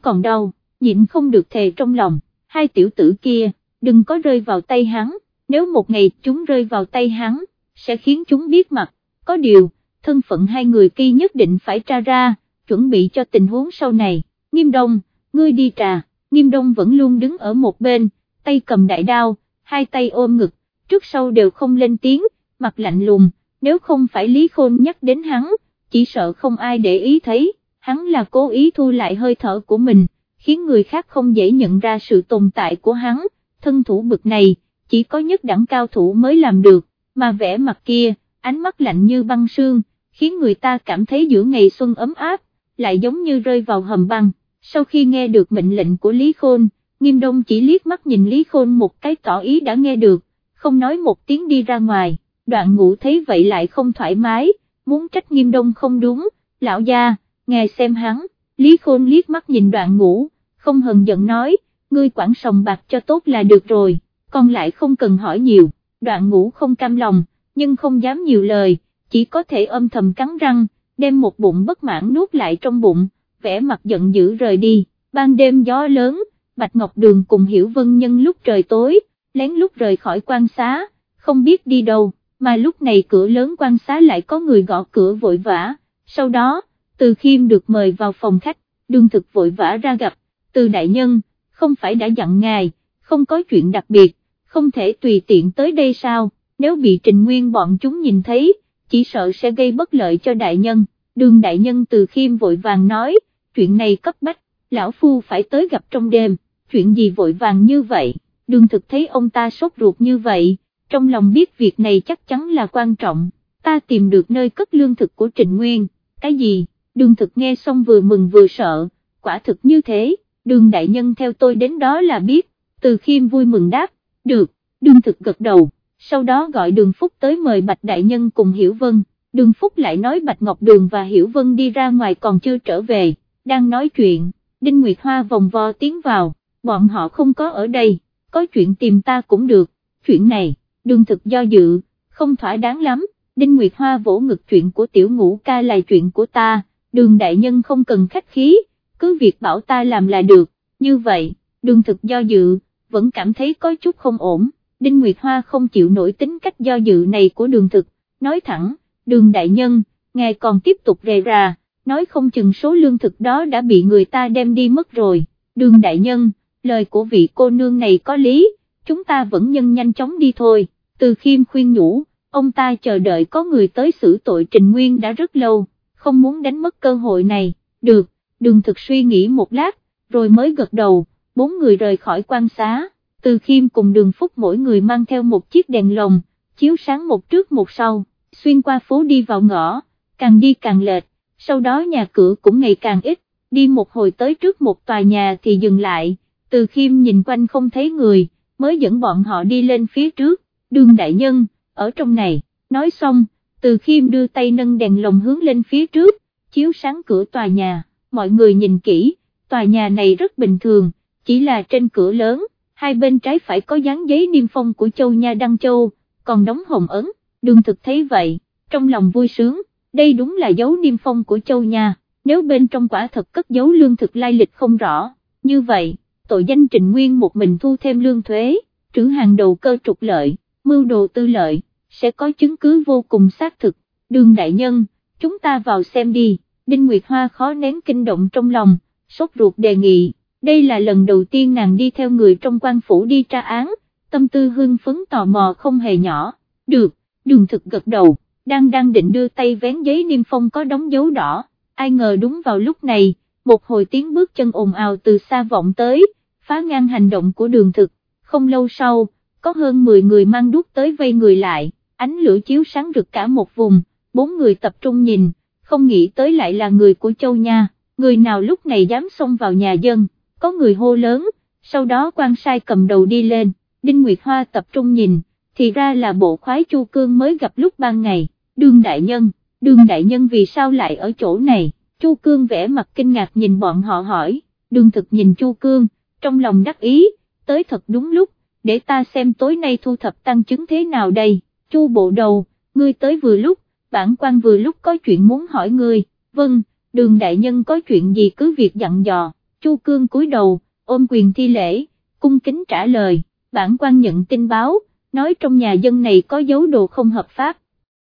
còn đau, nhịn không được thề trong lòng, hai tiểu tử kia, đừng có rơi vào tay hắn, nếu một ngày chúng rơi vào tay hắn, sẽ khiến chúng biết mặt, có điều, thân phận hai người kia nhất định phải tra ra, chuẩn bị cho tình huống sau này, nghiêm đông, ngươi đi trà, nghiêm đông vẫn luôn đứng ở một bên, tay cầm đại đao, hai tay ôm ngực, trước sau đều không lên tiếng, mặt lạnh lùng, nếu không phải Lý Khôn nhắc đến hắn, chỉ sợ không ai để ý thấy, hắn là cố ý thu lại hơi thở của mình, khiến người khác không dễ nhận ra sự tồn tại của hắn, thân thủ bực này, chỉ có nhất đẳng cao thủ mới làm được, mà vẻ mặt kia, ánh mắt lạnh như băng sương, khiến người ta cảm thấy giữa ngày xuân ấm áp, lại giống như rơi vào hầm băng, sau khi nghe được mệnh lệnh của Lý Khôn, Nghiêm Đông chỉ liếc mắt nhìn Lý Khôn một cái tỏ ý đã nghe được, không nói một tiếng đi ra ngoài, đoạn ngũ thấy vậy lại không thoải mái, muốn trách Nghiêm Đông không đúng, lão gia, nghe xem hắn, Lý Khôn liếc mắt nhìn đoạn ngũ, không hờn giận nói, ngươi quản sòng bạc cho tốt là được rồi, còn lại không cần hỏi nhiều, đoạn ngũ không cam lòng, nhưng không dám nhiều lời, chỉ có thể âm thầm cắn răng, đem một bụng bất mãn nuốt lại trong bụng, vẻ mặt giận dữ rời đi, ban đêm gió lớn, Bạch Ngọc Đường cùng Hiểu Vân Nhân lúc trời tối, lén lút rời khỏi quan xá, không biết đi đâu, mà lúc này cửa lớn quan xá lại có người gõ cửa vội vã, sau đó, Từ Khiêm được mời vào phòng khách, đương thực vội vã ra gặp, Từ Đại Nhân, không phải đã dặn ngài, không có chuyện đặc biệt, không thể tùy tiện tới đây sao, nếu bị Trình Nguyên bọn chúng nhìn thấy, chỉ sợ sẽ gây bất lợi cho Đại Nhân, đường Đại Nhân Từ Khiêm vội vàng nói, chuyện này cấp bách, lão phu phải tới gặp trong đêm, chuyện gì vội vàng như vậy, đường thực thấy ông ta sốt ruột như vậy, trong lòng biết việc này chắc chắn là quan trọng, ta tìm được nơi cất lương thực của trịnh Nguyên, cái gì, đường thực nghe xong vừa mừng vừa sợ, quả thực như thế, đường đại nhân theo tôi đến đó là biết, từ khiêm vui mừng đáp, được, đường thực gật đầu, sau đó gọi đường Phúc tới mời Bạch đại nhân cùng Hiểu Vân, đường Phúc lại nói Bạch Ngọc Đường và Hiểu Vân đi ra ngoài còn chưa trở về đang nói chuyện, Đinh Nguyệt Hoa vòng vo tiến vào, bọn họ không có ở đây, có chuyện tìm ta cũng được, chuyện này, đường thực do dự, không thỏa đáng lắm, Đinh Nguyệt Hoa vỗ ngực chuyện của tiểu ngũ ca là chuyện của ta, đường đại nhân không cần khách khí, cứ việc bảo ta làm là được, như vậy, đường thực do dự, vẫn cảm thấy có chút không ổn, Đinh Nguyệt Hoa không chịu nổi tính cách do dự này của đường thực, nói thẳng, đường đại nhân, ngài còn tiếp tục rề ra nói không chừng số lương thực đó đã bị người ta đem đi mất rồi, đường đại nhân, lời của vị cô nương này có lý, chúng ta vẫn nhân nhanh chóng đi thôi, từ khiêm khuyên nhủ, ông ta chờ đợi có người tới xử tội Trình Nguyên đã rất lâu, không muốn đánh mất cơ hội này, được, đường thực suy nghĩ một lát, rồi mới gật đầu, bốn người rời khỏi quan xá, từ khiêm cùng đường phúc mỗi người mang theo một chiếc đèn lồng, chiếu sáng một trước một sau, xuyên qua phố đi vào ngõ, càng đi càng lệch sau đó nhà cửa cũng ngày càng ít, đi một hồi tới trước một tòa nhà thì dừng lại, từ khiêm nhìn quanh không thấy người, mới dẫn bọn họ đi lên phía trước, đường đại nhân, ở trong này, nói xong, từ khiêm đưa tay nâng đèn lồng hướng lên phía trước, chiếu sáng cửa tòa nhà, mọi người nhìn kỹ, tòa nhà này rất bình thường, chỉ là trên cửa lớn, hai bên trái phải có dán giấy niêm phong của Châu Nha Đăng Châu, còn đóng hồng ấn, đường thực thấy vậy, trong lòng vui sướng, đây đúng là dấu niêm phong của Châu Nha, nếu bên trong quả thật cất dấu lương thực lai lịch không rõ, như vậy, tội danh trình Nguyên một mình thu thêm lương thuế, trữ hàng đầu cơ trục lợi, mưu đồ tư lợi, sẽ có chứng cứ vô cùng xác thực, đường đại nhân, chúng ta vào xem đi, Đinh Nguyệt Hoa khó nén kinh động trong lòng, sốt ruột đề nghị, đây là lần đầu tiên nàng đi theo người trong quan phủ đi tra án, tâm tư hương phấn tò mò không hề nhỏ, được, đường thực gật đầu, đang đang định đưa tay vén giấy niêm phong có đóng dấu đỏ, ai ngờ đúng vào lúc này, một hồi tiếng bước chân ồn ào từ xa vọng tới, phá ngang hành động của đường thực, không lâu sau, có hơn 10 người mang đuốc tới vây người lại, ánh lửa chiếu sáng rực cả một vùng, bốn người tập trung nhìn, không nghĩ tới lại là người của châu Nha, người nào lúc này dám xông vào nhà dân, có người hô lớn, sau đó quan sai cầm đầu đi lên, Đinh Nguyệt Hoa tập trung nhìn, thì ra là bộ khoái Chu Cương mới gặp lúc ban ngày, đường đại nhân, đường đại nhân vì sao lại ở chỗ này, Chu Cương vẽ mặt kinh ngạc nhìn bọn họ hỏi, đường thực nhìn Chu Cương, trong lòng đắc ý, tới thật đúng lúc, để ta xem tối nay thu thập tăng chứng thế nào đây, Chu bộ đầu, ngươi tới vừa lúc, bản quan vừa lúc có chuyện muốn hỏi ngươi, vâng, đường đại nhân có chuyện gì cứ việc dặn dò, Chu Cương cúi đầu, ôm quyền thi lễ, cung kính trả lời, bản quan nhận tin báo, nói trong nhà dân này có dấu đồ không hợp pháp,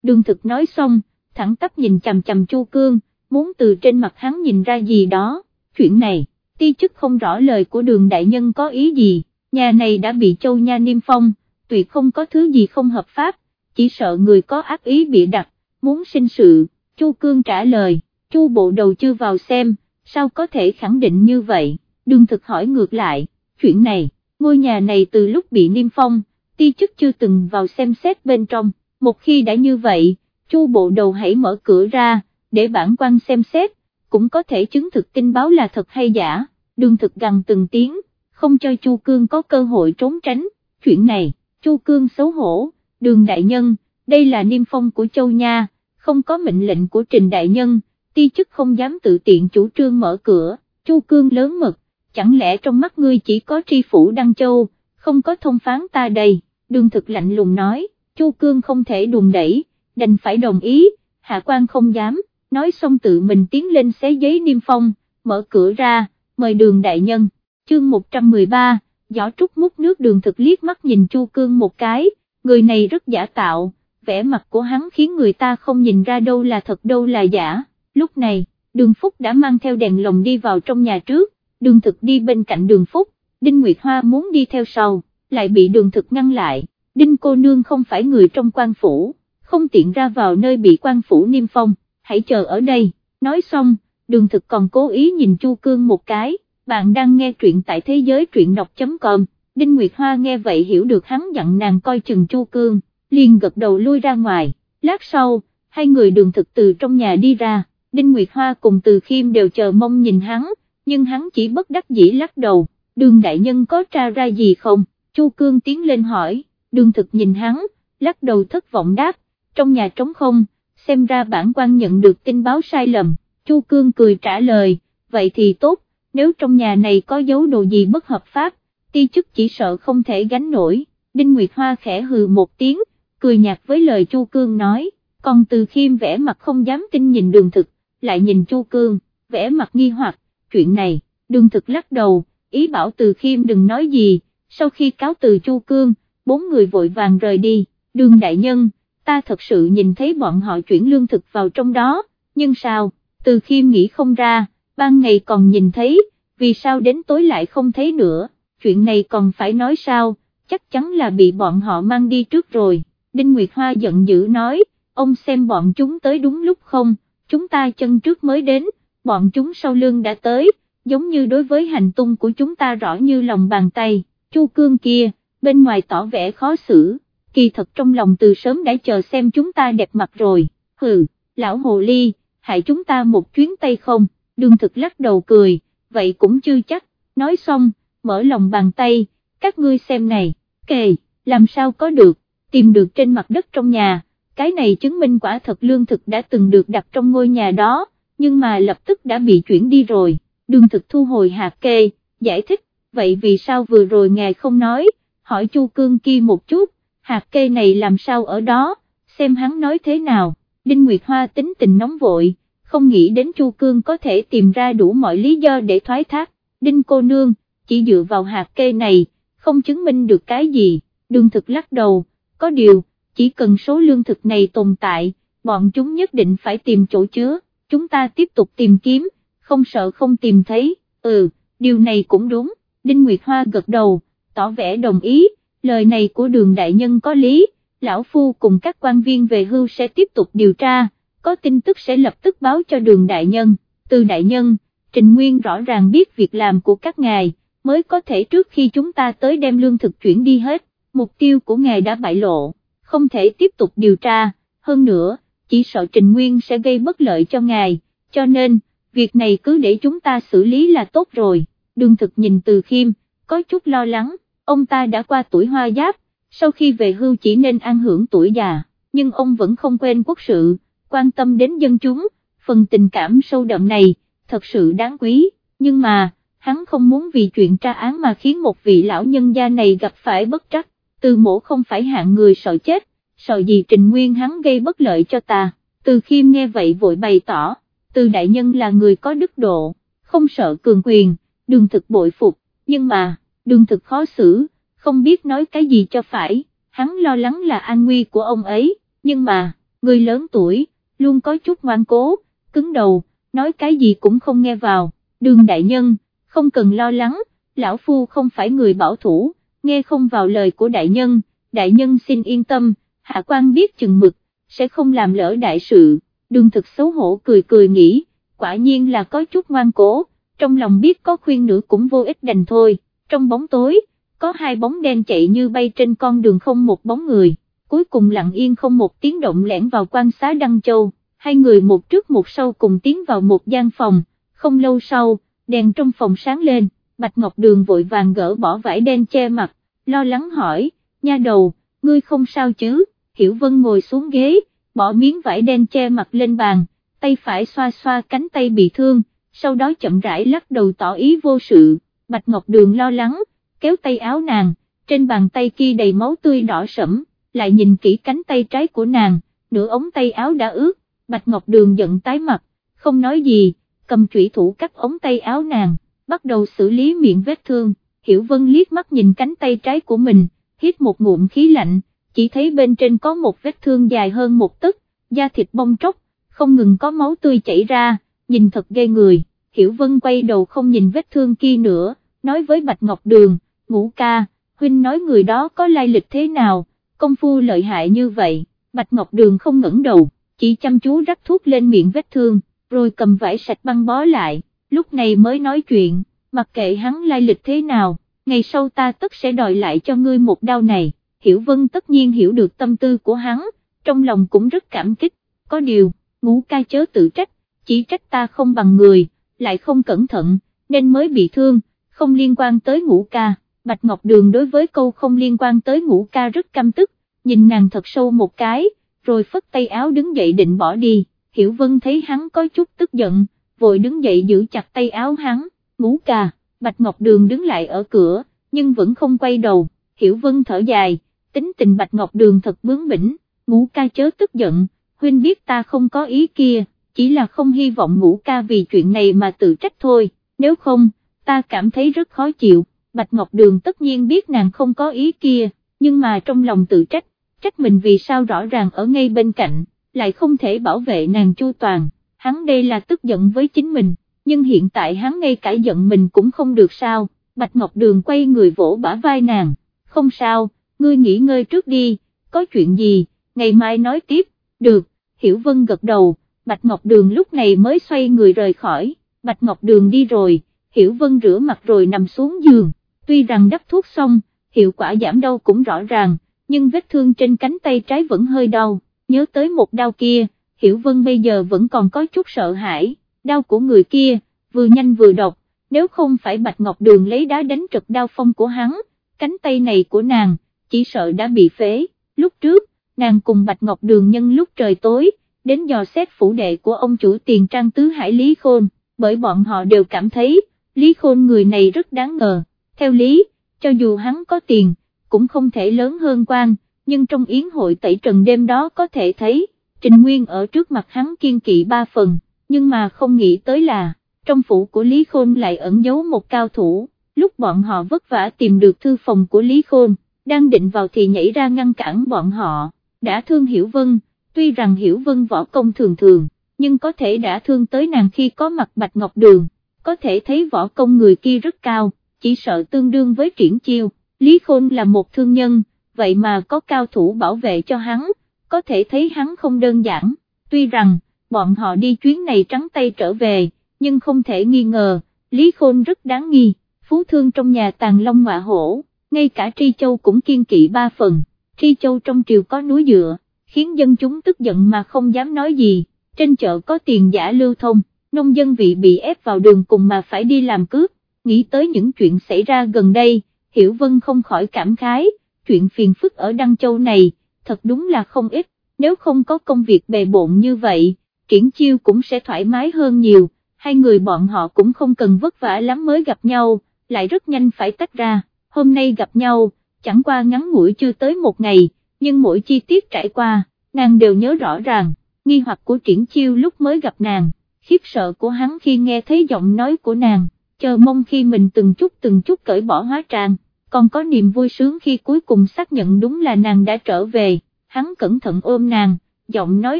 đường thực nói xong, thẳng tắp nhìn chằm chằm Chu Cương, muốn từ trên mặt hắn nhìn ra gì đó, chuyện này, ti chức không rõ lời của đường đại nhân có ý gì, nhà này đã bị châu nha niêm phong, tuyệt không có thứ gì không hợp pháp, chỉ sợ người có ác ý bị đặt, muốn sinh sự, Chu Cương trả lời, Chu bộ đầu chưa vào xem, sao có thể khẳng định như vậy, đường thực hỏi ngược lại, chuyện này, ngôi nhà này từ lúc bị niêm phong, ti chức chưa từng vào xem xét bên trong, một khi đã như vậy, Chu bộ đầu hãy mở cửa ra, để bản quan xem xét, cũng có thể chứng thực tin báo là thật hay giả, đường thực gằn từng tiếng, không cho Chu Cương có cơ hội trốn tránh, chuyện này, Chu Cương xấu hổ, đường đại nhân, đây là niêm phong của Châu Nha, không có mệnh lệnh của Trình đại nhân, ti chức không dám tự tiện chủ trương mở cửa, Chu Cương lớn mật, chẳng lẽ trong mắt ngươi chỉ có tri phủ Đăng Châu, không có thông phán ta đây, đường thực lạnh lùng nói, Chu Cương không thể đùn đẩy, đành phải đồng ý, hạ quan không dám, nói xong tự mình tiến lên xé giấy niêm phong, mở cửa ra, mời đường đại nhân, chương 113, giỏ trúc múc nước đường thực liếc mắt nhìn Chu Cương một cái, người này rất giả tạo, vẻ mặt của hắn khiến người ta không nhìn ra đâu là thật đâu là giả, lúc này, đường Phúc đã mang theo đèn lồng đi vào trong nhà trước, đường thực đi bên cạnh đường Phúc, Đinh Nguyệt Hoa muốn đi theo sau, lại bị đường thực ngăn lại, Đinh cô nương không phải người trong quan phủ, không tiện ra vào nơi bị quan phủ niêm phong, hãy chờ ở đây, nói xong, đường thực còn cố ý nhìn Chu Cương một cái, bạn đang nghe truyện tại thế giới truyện đọc.com, Đinh Nguyệt Hoa nghe vậy hiểu được hắn dặn nàng coi chừng Chu Cương, liền gật đầu lui ra ngoài, lát sau, hai người đường thực từ trong nhà đi ra, Đinh Nguyệt Hoa cùng Từ Khiêm đều chờ mong nhìn hắn, nhưng hắn chỉ bất đắc dĩ lắc đầu, đường đại nhân có tra ra gì không, Chu Cương tiến lên hỏi, đường thực nhìn hắn, lắc đầu thất vọng đáp, trong nhà trống không, xem ra bản quan nhận được tin báo sai lầm, Chu Cương cười trả lời, vậy thì tốt, nếu trong nhà này có dấu đồ gì bất hợp pháp, ti chức chỉ sợ không thể gánh nổi, Đinh Nguyệt Hoa khẽ hừ một tiếng, cười nhạt với lời Chu Cương nói, còn từ khiêm vẽ mặt không dám tin nhìn đường thực, lại nhìn Chu Cương, vẽ mặt nghi hoặc, chuyện này, đường thực lắc đầu, ý bảo từ khiêm đừng nói gì, sau khi cáo từ Chu Cương, bốn người vội vàng rời đi, đường đại nhân, ta thật sự nhìn thấy bọn họ chuyển lương thực vào trong đó, nhưng sao, từ khi nghĩ không ra, ban ngày còn nhìn thấy, vì sao đến tối lại không thấy nữa, chuyện này còn phải nói sao, chắc chắn là bị bọn họ mang đi trước rồi, Đinh Nguyệt Hoa giận dữ nói, ông xem bọn chúng tới đúng lúc không, chúng ta chân trước mới đến, bọn chúng sau lưng đã tới, giống như đối với hành tung của chúng ta rõ như lòng bàn tay, Chu Cương kia, bên ngoài tỏ vẻ khó xử, kỳ thật trong lòng từ sớm đã chờ xem chúng ta đẹp mặt rồi, hừ, lão hồ ly, hại chúng ta một chuyến tay không, đường thực lắc đầu cười, vậy cũng chưa chắc, nói xong, mở lòng bàn tay, các ngươi xem này, kề, làm sao có được, tìm được trên mặt đất trong nhà, cái này chứng minh quả thật lương thực đã từng được đặt trong ngôi nhà đó, nhưng mà lập tức đã bị chuyển đi rồi, đường thực thu hồi hạt kê, giải thích, vậy vì sao vừa rồi ngài không nói, hỏi Chu Cương kia một chút, hạt cây này làm sao ở đó, xem hắn nói thế nào, Đinh Nguyệt Hoa tính tình nóng vội, không nghĩ đến Chu Cương có thể tìm ra đủ mọi lý do để thoái thác, Đinh cô nương, chỉ dựa vào hạt cây này, không chứng minh được cái gì, đường thực lắc đầu, có điều, chỉ cần số lương thực này tồn tại, bọn chúng nhất định phải tìm chỗ chứa, chúng ta tiếp tục tìm kiếm, không sợ không tìm thấy, ừ, điều này cũng đúng, Đinh Nguyệt Hoa gật đầu, tỏ vẻ đồng ý, lời này của đường đại nhân có lý, lão phu cùng các quan viên về hưu sẽ tiếp tục điều tra, có tin tức sẽ lập tức báo cho đường đại nhân, từ đại nhân, Trình Nguyên rõ ràng biết việc làm của các ngài, mới có thể trước khi chúng ta tới đem lương thực chuyển đi hết, mục tiêu của ngài đã bại lộ, không thể tiếp tục điều tra, hơn nữa, chỉ sợ Trình Nguyên sẽ gây bất lợi cho ngài, cho nên, việc này cứ để chúng ta xử lý là tốt rồi, đường thực nhìn từ khiêm, có chút lo lắng, ông ta đã qua tuổi hoa giáp, sau khi về hưu chỉ nên an hưởng tuổi già, nhưng ông vẫn không quên quốc sự, quan tâm đến dân chúng, phần tình cảm sâu đậm này, thật sự đáng quý, nhưng mà, hắn không muốn vì chuyện tra án mà khiến một vị lão nhân gia này gặp phải bất trắc, từ mổ không phải hạng người sợ chết, sợ gì trình nguyên hắn gây bất lợi cho ta, từ khiêm nghe vậy vội bày tỏ, từ đại nhân là người có đức độ, không sợ cường quyền, đường thực bội phục, nhưng mà, đường thực khó xử, không biết nói cái gì cho phải, hắn lo lắng là an nguy của ông ấy, nhưng mà, người lớn tuổi, luôn có chút ngoan cố, cứng đầu, nói cái gì cũng không nghe vào, đường đại nhân, không cần lo lắng, lão phu không phải người bảo thủ, nghe không vào lời của đại nhân, đại nhân xin yên tâm, hạ quan biết chừng mực, sẽ không làm lỡ đại sự, đường thực xấu hổ cười cười nghĩ, quả nhiên là có chút ngoan cố, trong lòng biết có khuyên nữa cũng vô ích đành thôi, trong bóng tối, có hai bóng đen chạy như bay trên con đường không một bóng người, cuối cùng lặng yên không một tiếng động lẻn vào quan xá Đăng Châu, hai người một trước một sau cùng tiến vào một gian phòng, không lâu sau, đèn trong phòng sáng lên, Bạch Ngọc Đường vội vàng gỡ bỏ vải đen che mặt, lo lắng hỏi, nha đầu, ngươi không sao chứ, Hiểu Vân ngồi xuống ghế, bỏ miếng vải đen che mặt lên bàn, tay phải xoa xoa cánh tay bị thương, sau đó chậm rãi lắc đầu tỏ ý vô sự, Bạch Ngọc Đường lo lắng, kéo tay áo nàng, trên bàn tay kia đầy máu tươi đỏ sẫm, lại nhìn kỹ cánh tay trái của nàng, nửa ống tay áo đã ướt, Bạch Ngọc Đường giận tái mặt, không nói gì, cầm chủy thủ cắt ống tay áo nàng, bắt đầu xử lý miệng vết thương, Hiểu Vân liếc mắt nhìn cánh tay trái của mình, hít một ngụm khí lạnh, chỉ thấy bên trên có một vết thương dài hơn một tấc, da thịt bong tróc, không ngừng có máu tươi chảy ra, nhìn thật ghê người, Hiểu Vân quay đầu không nhìn vết thương kia nữa, nói với Bạch Ngọc Đường, ngũ ca, huynh nói người đó có lai lịch thế nào, công phu lợi hại như vậy, Bạch Ngọc Đường không ngẩng đầu, chỉ chăm chú rắc thuốc lên miệng vết thương, rồi cầm vải sạch băng bó lại, lúc này mới nói chuyện, mặc kệ hắn lai lịch thế nào, ngày sau ta tất sẽ đòi lại cho ngươi một đau này, Hiểu Vân tất nhiên hiểu được tâm tư của hắn, trong lòng cũng rất cảm kích, có điều, ngũ ca chớ tự trách, chỉ trách ta không bằng người, lại không cẩn thận, nên mới bị thương, không liên quan tới ngũ ca. Bạch Ngọc Đường đối với câu không liên quan tới ngũ ca rất căm tức, nhìn nàng thật sâu một cái, rồi phất tay áo đứng dậy định bỏ đi, Hiểu Vân thấy hắn có chút tức giận, vội đứng dậy giữ chặt tay áo hắn, ngũ ca, Bạch Ngọc Đường đứng lại ở cửa, nhưng vẫn không quay đầu, Hiểu Vân thở dài, tính tình Bạch Ngọc Đường thật bướng bỉnh, ngũ ca chớ tức giận, huynh biết ta không có ý kia, chỉ là không hy vọng ngũ ca vì chuyện này mà tự trách thôi, nếu không, ta cảm thấy rất khó chịu. Bạch Ngọc Đường tất nhiên biết nàng không có ý kia, nhưng mà trong lòng tự trách, trách mình vì sao rõ ràng ở ngay bên cạnh, lại không thể bảo vệ nàng chu toàn, hắn đây là tức giận với chính mình, nhưng hiện tại hắn ngay cả giận mình cũng không được sao, Bạch Ngọc Đường quay người vỗ bả vai nàng, không sao, ngươi nghỉ ngơi trước đi, có chuyện gì, ngày mai nói tiếp, được, Hiểu Vân gật đầu, Bạch Ngọc Đường lúc này mới xoay người rời khỏi, Bạch Ngọc Đường đi rồi, Hiểu Vân rửa mặt rồi nằm xuống giường. Tuy rằng đắp thuốc xong, hiệu quả giảm đau cũng rõ ràng, nhưng vết thương trên cánh tay trái vẫn hơi đau, nhớ tới một đau kia, Hiểu Vân bây giờ vẫn còn có chút sợ hãi, đau của người kia, vừa nhanh vừa độc, nếu không phải Bạch Ngọc Đường lấy đá đánh trật đau phong của hắn, cánh tay này của nàng, chỉ sợ đã bị phế, lúc trước, nàng cùng Bạch Ngọc Đường nhân lúc trời tối, đến dò xét phủ đệ của ông chủ tiền trang tứ hải Lý Khôn, bởi bọn họ đều cảm thấy, Lý Khôn người này rất đáng ngờ. Theo lý, cho dù hắn có tiền, cũng không thể lớn hơn quan, nhưng trong yến hội tẩy trần đêm đó có thể thấy, Trình Nguyên ở trước mặt hắn kiên kỵ ba phần, nhưng mà không nghĩ tới là, trong phủ của Lý Khôn lại ẩn giấu một cao thủ, lúc bọn họ vất vả tìm được thư phòng của Lý Khôn, đang định vào thì nhảy ra ngăn cản bọn họ, đã thương Hiểu Vân, tuy rằng Hiểu Vân võ công thường thường, nhưng có thể đã thương tới nàng khi có mặt Bạch Ngọc Đường, có thể thấy võ công người kia rất cao, chỉ sợ tương đương với triển chiêu, Lý Khôn là một thương nhân, vậy mà có cao thủ bảo vệ cho hắn, có thể thấy hắn không đơn giản, tuy rằng, bọn họ đi chuyến này trắng tay trở về, nhưng không thể nghi ngờ, Lý Khôn rất đáng nghi, phú thương trong nhà tàn long ngọa hổ, ngay cả Tri Châu cũng kiên kỵ ba phần, Tri Châu trong triều có núi dựa, khiến dân chúng tức giận mà không dám nói gì, trên chợ có tiền giả lưu thông, nông dân vị bị ép vào đường cùng mà phải đi làm cướp, nghĩ tới những chuyện xảy ra gần đây, Hiểu Vân không khỏi cảm khái, chuyện phiền phức ở Đăng Châu này, thật đúng là không ít, nếu không có công việc bề bộn như vậy, triển chiêu cũng sẽ thoải mái hơn nhiều, hai người bọn họ cũng không cần vất vả lắm mới gặp nhau, lại rất nhanh phải tách ra, hôm nay gặp nhau, chẳng qua ngắn ngủi chưa tới một ngày, nhưng mỗi chi tiết trải qua, nàng đều nhớ rõ ràng, nghi hoặc của triển chiêu lúc mới gặp nàng, khiếp sợ của hắn khi nghe thấy giọng nói của nàng, chờ mong khi mình từng chút từng chút cởi bỏ hóa trang còn có niềm vui sướng khi cuối cùng xác nhận đúng là nàng đã trở về, hắn cẩn thận ôm nàng, giọng nói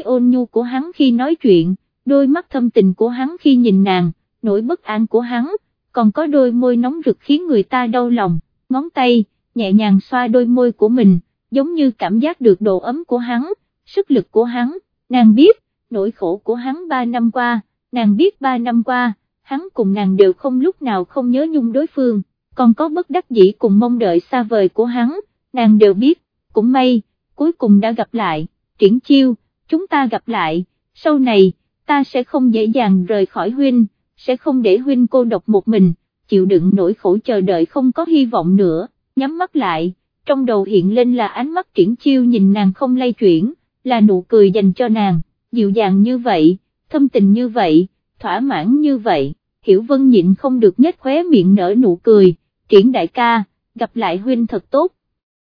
ôn nhu của hắn khi nói chuyện, đôi mắt thâm tình của hắn khi nhìn nàng, nỗi bất an của hắn, còn có đôi môi nóng rực khiến người ta đau lòng, ngón tay, nhẹ nhàng xoa đôi môi của mình, giống như cảm giác được độ ấm của hắn, sức lực của hắn, nàng biết, nỗi khổ của hắn ba năm qua, nàng biết ba năm qua, hắn cùng nàng đều không lúc nào không nhớ nhung đối phương còn có bất đắc dĩ cùng mong đợi xa vời của hắn, nàng đều biết, cũng may, cuối cùng đã gặp lại, triển chiêu, chúng ta gặp lại, sau này, ta sẽ không dễ dàng rời khỏi huynh, sẽ không để huynh cô độc một mình, chịu đựng nỗi khổ chờ đợi không có hy vọng nữa, nhắm mắt lại, trong đầu hiện lên là ánh mắt triển chiêu nhìn nàng không lay chuyển, là nụ cười dành cho nàng, dịu dàng như vậy, thâm tình như vậy, thỏa mãn như vậy, Hiểu Vân nhịn không được nhếch khóe miệng nở nụ cười, triển đại ca, gặp lại huynh thật tốt.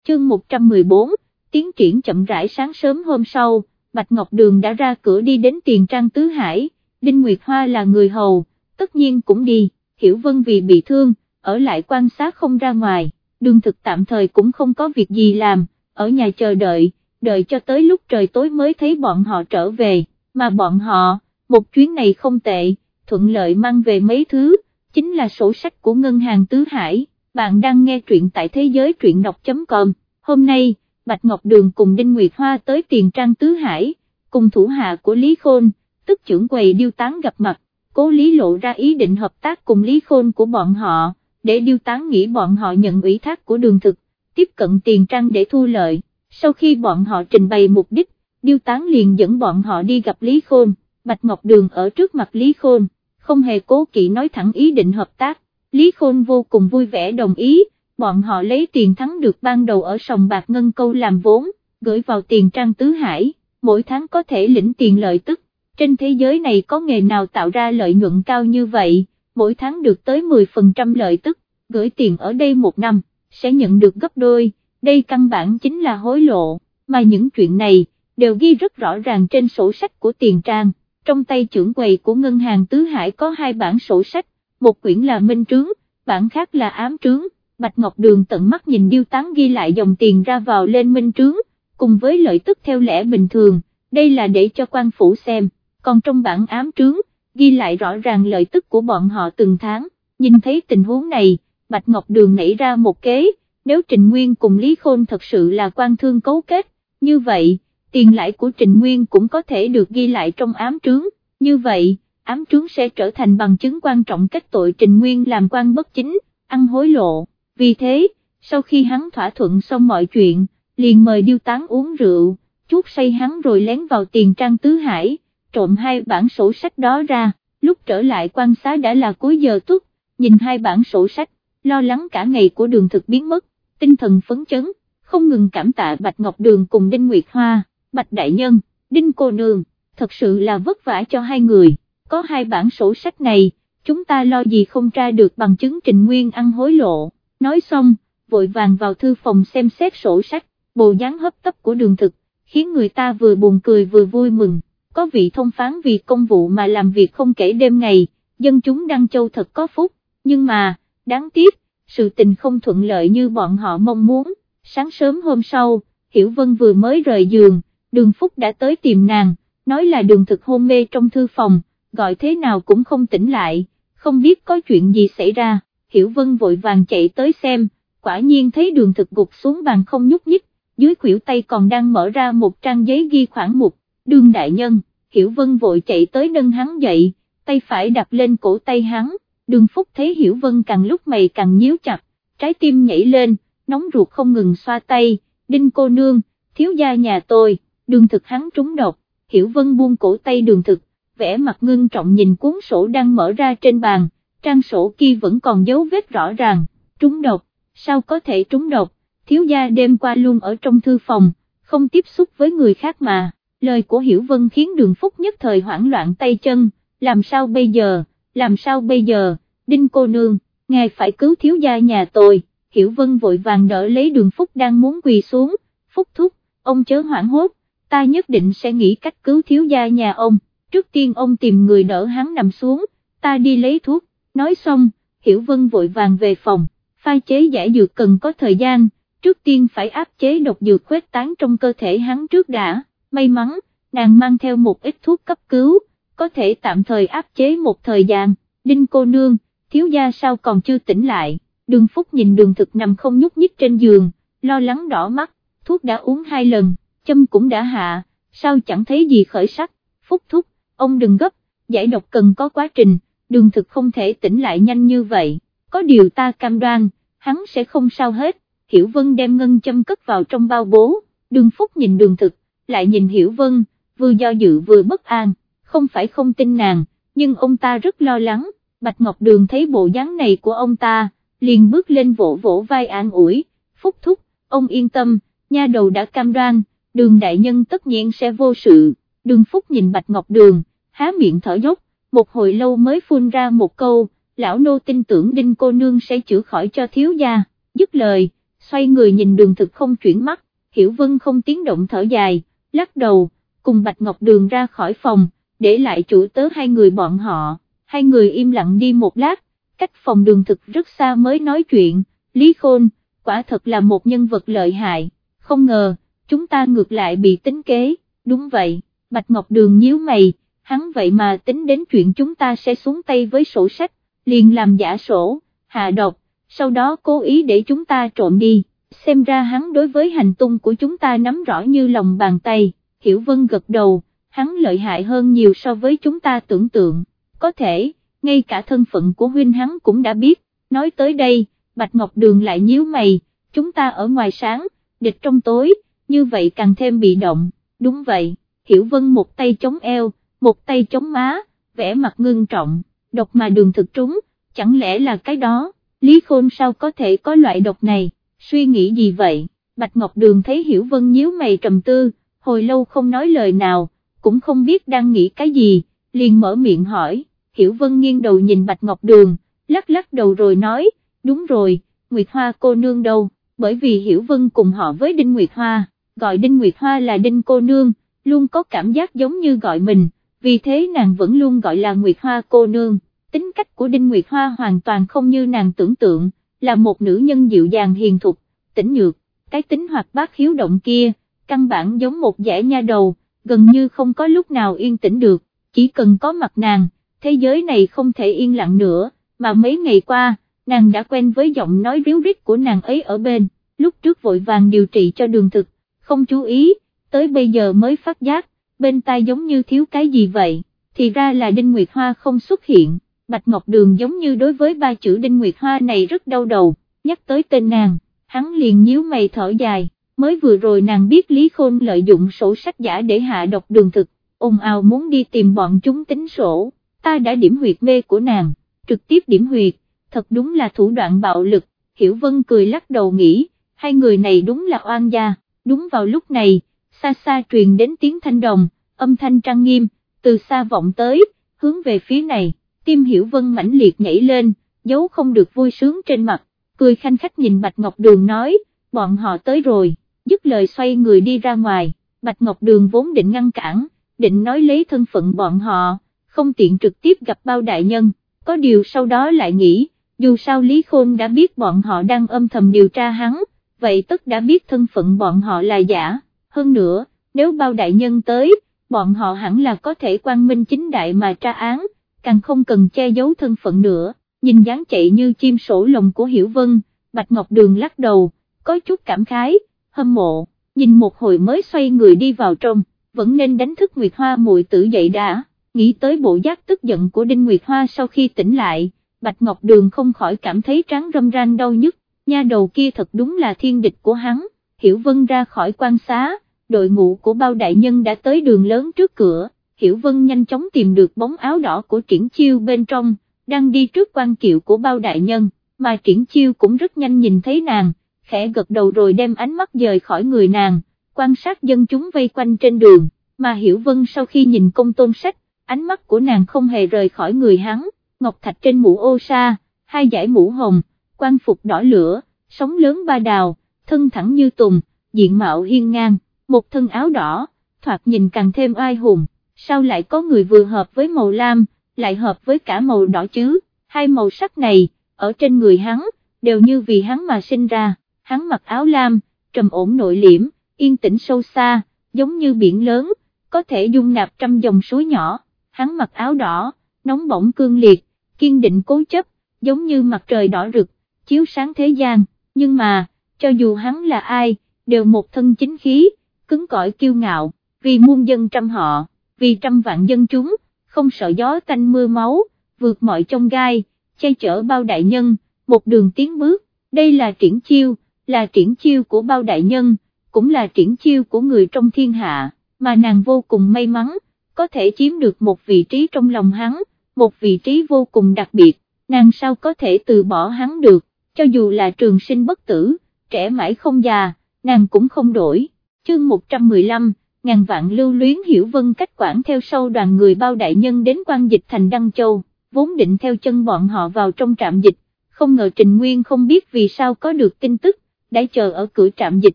Chương 114, tiến triển chậm rãi sáng sớm hôm sau, Bạch Ngọc Đường đã ra cửa đi đến tiền trang Tứ Hải, Đinh Nguyệt Hoa là người hầu, tất nhiên cũng đi, Hiểu Vân vì bị thương, ở lại quan sát không ra ngoài, đường thực tạm thời cũng không có việc gì làm, ở nhà chờ đợi, đợi cho tới lúc trời tối mới thấy bọn họ trở về, mà bọn họ, một chuyến này không tệ, thuận lợi mang về mấy thứ, chính là sổ sách của Ngân hàng Tứ Hải, bạn đang nghe truyện tại thế giới truyện đọc.com, hôm nay, Bạch Ngọc Đường cùng Đinh Nguyệt Hoa tới tiền trang Tứ Hải, cùng thủ hạ của Lý Khôn, tức trưởng quầy điêu tán gặp mặt, cố Lý lộ ra ý định hợp tác cùng Lý Khôn của bọn họ, để điêu tán nghĩ bọn họ nhận ủy thác của đường thực, tiếp cận tiền trang để thu lợi, sau khi bọn họ trình bày mục đích, điêu tán liền dẫn bọn họ đi gặp Lý Khôn, Bạch Ngọc Đường ở trước mặt Lý Khôn, không hề cố kỵ nói thẳng ý định hợp tác, Lý Khôn vô cùng vui vẻ đồng ý, bọn họ lấy tiền thắng được ban đầu ở sòng bạc ngân câu làm vốn, gửi vào tiền trang tứ hải, mỗi tháng có thể lĩnh tiền lợi tức, trên thế giới này có nghề nào tạo ra lợi nhuận cao như vậy, mỗi tháng được tới 10% lợi tức, gửi tiền ở đây một năm, sẽ nhận được gấp đôi, đây căn bản chính là hối lộ, mà những chuyện này, đều ghi rất rõ ràng trên sổ sách của tiền trang trong tay trưởng quầy của ngân hàng Tứ Hải có hai bản sổ sách, một quyển là minh trướng, bản khác là ám trướng, Bạch Ngọc Đường tận mắt nhìn điêu tán ghi lại dòng tiền ra vào lên minh trướng, cùng với lợi tức theo lẽ bình thường, đây là để cho quan phủ xem, còn trong bản ám trướng, ghi lại rõ ràng lợi tức của bọn họ từng tháng, nhìn thấy tình huống này, Bạch Ngọc Đường nảy ra một kế, nếu Trình Nguyên cùng Lý Khôn thật sự là quan thương cấu kết, như vậy, tiền lãi của Trình Nguyên cũng có thể được ghi lại trong ám trướng, như vậy, ám trướng sẽ trở thành bằng chứng quan trọng kết tội Trình Nguyên làm quan bất chính, ăn hối lộ, vì thế, sau khi hắn thỏa thuận xong mọi chuyện, liền mời điêu tán uống rượu, chút say hắn rồi lén vào tiền trang tứ hải, trộm hai bản sổ sách đó ra, lúc trở lại quan xá đã là cuối giờ tuất, nhìn hai bản sổ sách, lo lắng cả ngày của đường thực biến mất, tinh thần phấn chấn, không ngừng cảm tạ Bạch Ngọc Đường cùng Đinh Nguyệt Hoa. Bạch Đại Nhân, Đinh Cô Nương, thật sự là vất vả cho hai người, có hai bản sổ sách này, chúng ta lo gì không tra được bằng chứng Trình Nguyên ăn hối lộ, nói xong, vội vàng vào thư phòng xem xét sổ sách, bộ dáng hấp tấp của đường thực, khiến người ta vừa buồn cười vừa vui mừng, có vị thông phán vì công vụ mà làm việc không kể đêm ngày, dân chúng Đăng Châu thật có phúc, nhưng mà, đáng tiếc, sự tình không thuận lợi như bọn họ mong muốn, sáng sớm hôm sau, Hiểu Vân vừa mới rời giường, đường Phúc đã tới tìm nàng, nói là đường thực hôn mê trong thư phòng, gọi thế nào cũng không tỉnh lại, không biết có chuyện gì xảy ra, Hiểu Vân vội vàng chạy tới xem, quả nhiên thấy đường thực gục xuống bàn không nhúc nhích, dưới khuỷu tay còn đang mở ra một trang giấy ghi khoảng mục, đường đại nhân, Hiểu Vân vội chạy tới nâng hắn dậy, tay phải đặt lên cổ tay hắn, đường Phúc thấy Hiểu Vân càng lúc mày càng nhíu chặt, trái tim nhảy lên, nóng ruột không ngừng xoa tay, đinh cô nương, thiếu gia nhà tôi, đường thực hắn trúng độc, Hiểu Vân buông cổ tay đường thực, vẽ mặt ngưng trọng nhìn cuốn sổ đang mở ra trên bàn, trang sổ kia vẫn còn dấu vết rõ ràng, trúng độc, sao có thể trúng độc, thiếu gia đêm qua luôn ở trong thư phòng, không tiếp xúc với người khác mà, lời của Hiểu Vân khiến đường phúc nhất thời hoảng loạn tay chân, làm sao bây giờ, làm sao bây giờ, đinh cô nương, ngài phải cứu thiếu gia nhà tôi, Hiểu Vân vội vàng đỡ lấy đường phúc đang muốn quỳ xuống, phúc thúc, ông chớ hoảng hốt, ta nhất định sẽ nghĩ cách cứu thiếu gia nhà ông, trước tiên ông tìm người đỡ hắn nằm xuống, ta đi lấy thuốc, nói xong, Hiểu Vân vội vàng về phòng, pha chế giải dược cần có thời gian, trước tiên phải áp chế độc dược khuếch tán trong cơ thể hắn trước đã, may mắn, nàng mang theo một ít thuốc cấp cứu, có thể tạm thời áp chế một thời gian, đinh cô nương, thiếu gia sao còn chưa tỉnh lại, đường phúc nhìn đường thực nằm không nhúc nhích trên giường, lo lắng đỏ mắt, thuốc đã uống hai lần, châm cũng đã hạ, sao chẳng thấy gì khởi sắc, phúc thúc, ông đừng gấp, giải độc cần có quá trình, đường thực không thể tỉnh lại nhanh như vậy, có điều ta cam đoan, hắn sẽ không sao hết, Hiểu Vân đem ngân châm cất vào trong bao bố, đường phúc nhìn đường thực, lại nhìn Hiểu Vân, vừa do dự vừa bất an, không phải không tin nàng, nhưng ông ta rất lo lắng, Bạch Ngọc Đường thấy bộ dáng này của ông ta, liền bước lên vỗ vỗ vai an ủi, phúc thúc, ông yên tâm, nha đầu đã cam đoan, đường đại nhân tất nhiên sẽ vô sự, đường phúc nhìn Bạch Ngọc Đường, há miệng thở dốc, một hồi lâu mới phun ra một câu, lão nô tin tưởng đinh cô nương sẽ chữa khỏi cho thiếu gia, dứt lời, xoay người nhìn đường thực không chuyển mắt, hiểu vân không tiếng động thở dài, lắc đầu, cùng Bạch Ngọc Đường ra khỏi phòng, để lại chủ tớ hai người bọn họ, hai người im lặng đi một lát, cách phòng đường thực rất xa mới nói chuyện, Lý Khôn, quả thật là một nhân vật lợi hại, không ngờ, chúng ta ngược lại bị tính kế, đúng vậy, Bạch Ngọc Đường nhíu mày, hắn vậy mà tính đến chuyện chúng ta sẽ xuống tay với sổ sách, liền làm giả sổ, hạ độc, sau đó cố ý để chúng ta trộm đi, xem ra hắn đối với hành tung của chúng ta nắm rõ như lòng bàn tay, Hiểu Vân gật đầu, hắn lợi hại hơn nhiều so với chúng ta tưởng tượng, có thể, ngay cả thân phận của huynh hắn cũng đã biết, nói tới đây, Bạch Ngọc Đường lại nhíu mày, chúng ta ở ngoài sáng, địch trong tối, như vậy càng thêm bị động, đúng vậy, Hiểu Vân một tay chống eo, một tay chống má, vẽ mặt ngưng trọng, độc mà đường thực trúng, chẳng lẽ là cái đó, Lý Khôn sao có thể có loại độc này, suy nghĩ gì vậy, Bạch Ngọc Đường thấy Hiểu Vân nhíu mày trầm tư, hồi lâu không nói lời nào, cũng không biết đang nghĩ cái gì, liền mở miệng hỏi, Hiểu Vân nghiêng đầu nhìn Bạch Ngọc Đường, lắc lắc đầu rồi nói, đúng rồi, Nguyệt Hoa cô nương đâu, bởi vì Hiểu Vân cùng họ với Đinh Nguyệt Hoa, gọi Đinh Nguyệt Hoa là Đinh cô nương, luôn có cảm giác giống như gọi mình, vì thế nàng vẫn luôn gọi là Nguyệt Hoa cô nương, tính cách của Đinh Nguyệt Hoa hoàn toàn không như nàng tưởng tượng, là một nữ nhân dịu dàng hiền thục, tĩnh nhược, cái tính hoạt bát hiếu động kia, căn bản giống một giải nha đầu, gần như không có lúc nào yên tĩnh được, chỉ cần có mặt nàng, thế giới này không thể yên lặng nữa, mà mấy ngày qua, nàng đã quen với giọng nói ríu rít của nàng ấy ở bên, lúc trước vội vàng điều trị cho đường thực, không chú ý, tới bây giờ mới phát giác, bên tai giống như thiếu cái gì vậy, thì ra là Đinh Nguyệt Hoa không xuất hiện, Bạch Ngọc Đường giống như đối với ba chữ Đinh Nguyệt Hoa này rất đau đầu, nhắc tới tên nàng, hắn liền nhíu mày thở dài, mới vừa rồi nàng biết Lý Khôn lợi dụng sổ sách giả để hạ độc đường thực, ồn ào muốn đi tìm bọn chúng tính sổ, ta đã điểm huyệt mê của nàng, trực tiếp điểm huyệt, thật đúng là thủ đoạn bạo lực, Hiểu Vân cười lắc đầu nghĩ, hai người này đúng là oan gia, đúng vào lúc này, xa xa truyền đến tiếng thanh đồng, âm thanh trang nghiêm, từ xa vọng tới, hướng về phía này, tim Hiểu Vân mãnh liệt nhảy lên, giấu không được vui sướng trên mặt, cười khanh khách nhìn Bạch Ngọc Đường nói, bọn họ tới rồi, dứt lời xoay người đi ra ngoài, Bạch Ngọc Đường vốn định ngăn cản, định nói lấy thân phận bọn họ, không tiện trực tiếp gặp bao đại nhân, có điều sau đó lại nghĩ, dù sao Lý Khôn đã biết bọn họ đang âm thầm điều tra hắn, vậy tất đã biết thân phận bọn họ là giả, hơn nữa, nếu bao đại nhân tới, bọn họ hẳn là có thể quan minh chính đại mà tra án, càng không cần che giấu thân phận nữa, nhìn dáng chạy như chim sổ lồng của Hiểu Vân, Bạch Ngọc Đường lắc đầu, có chút cảm khái, hâm mộ, nhìn một hồi mới xoay người đi vào trong, vẫn nên đánh thức Nguyệt Hoa muội tử dậy đã, nghĩ tới bộ giác tức giận của Đinh Nguyệt Hoa sau khi tỉnh lại, Bạch Ngọc Đường không khỏi cảm thấy trắng râm ran đau nhức, nha đầu kia thật đúng là thiên địch của hắn, Hiểu Vân ra khỏi quan xá, đội ngũ của bao đại nhân đã tới đường lớn trước cửa, Hiểu Vân nhanh chóng tìm được bóng áo đỏ của triển chiêu bên trong, đang đi trước quan kiệu của bao đại nhân, mà triển chiêu cũng rất nhanh nhìn thấy nàng, khẽ gật đầu rồi đem ánh mắt dời khỏi người nàng, quan sát dân chúng vây quanh trên đường, mà Hiểu Vân sau khi nhìn công tôn sách, ánh mắt của nàng không hề rời khỏi người hắn, ngọc thạch trên mũ ô sa, hai dải mũ hồng, quan phục đỏ lửa, sóng lớn ba đào, thân thẳng như tùng, diện mạo hiên ngang, một thân áo đỏ, thoạt nhìn càng thêm oai hùng, sao lại có người vừa hợp với màu lam, lại hợp với cả màu đỏ chứ, hai màu sắc này, ở trên người hắn, đều như vì hắn mà sinh ra, hắn mặc áo lam, trầm ổn nội liễm, yên tĩnh sâu xa, giống như biển lớn, có thể dung nạp trăm dòng suối nhỏ, hắn mặc áo đỏ, nóng bỏng cương liệt, kiên định cố chấp, giống như mặt trời đỏ rực, chiếu sáng thế gian, nhưng mà, cho dù hắn là ai, đều một thân chính khí, cứng cỏi kiêu ngạo, vì muôn dân trăm họ, vì trăm vạn dân chúng, không sợ gió tanh mưa máu, vượt mọi trong gai, chay chở bao đại nhân, một đường tiến bước, đây là triển chiêu, là triển chiêu của bao đại nhân, cũng là triển chiêu của người trong thiên hạ, mà nàng vô cùng may mắn, có thể chiếm được một vị trí trong lòng hắn, một vị trí vô cùng đặc biệt, nàng sao có thể từ bỏ hắn được, cho dù là trường sinh bất tử, trẻ mãi không già, nàng cũng không đổi, chương 115 ngàn vạn lưu luyến hiểu vân cách quản theo sau đoàn người bao đại nhân đến quan dịch thành Đăng Châu, vốn định theo chân bọn họ vào trong trạm dịch, không ngờ Trình Nguyên không biết vì sao có được tin tức, đã chờ ở cửa trạm dịch,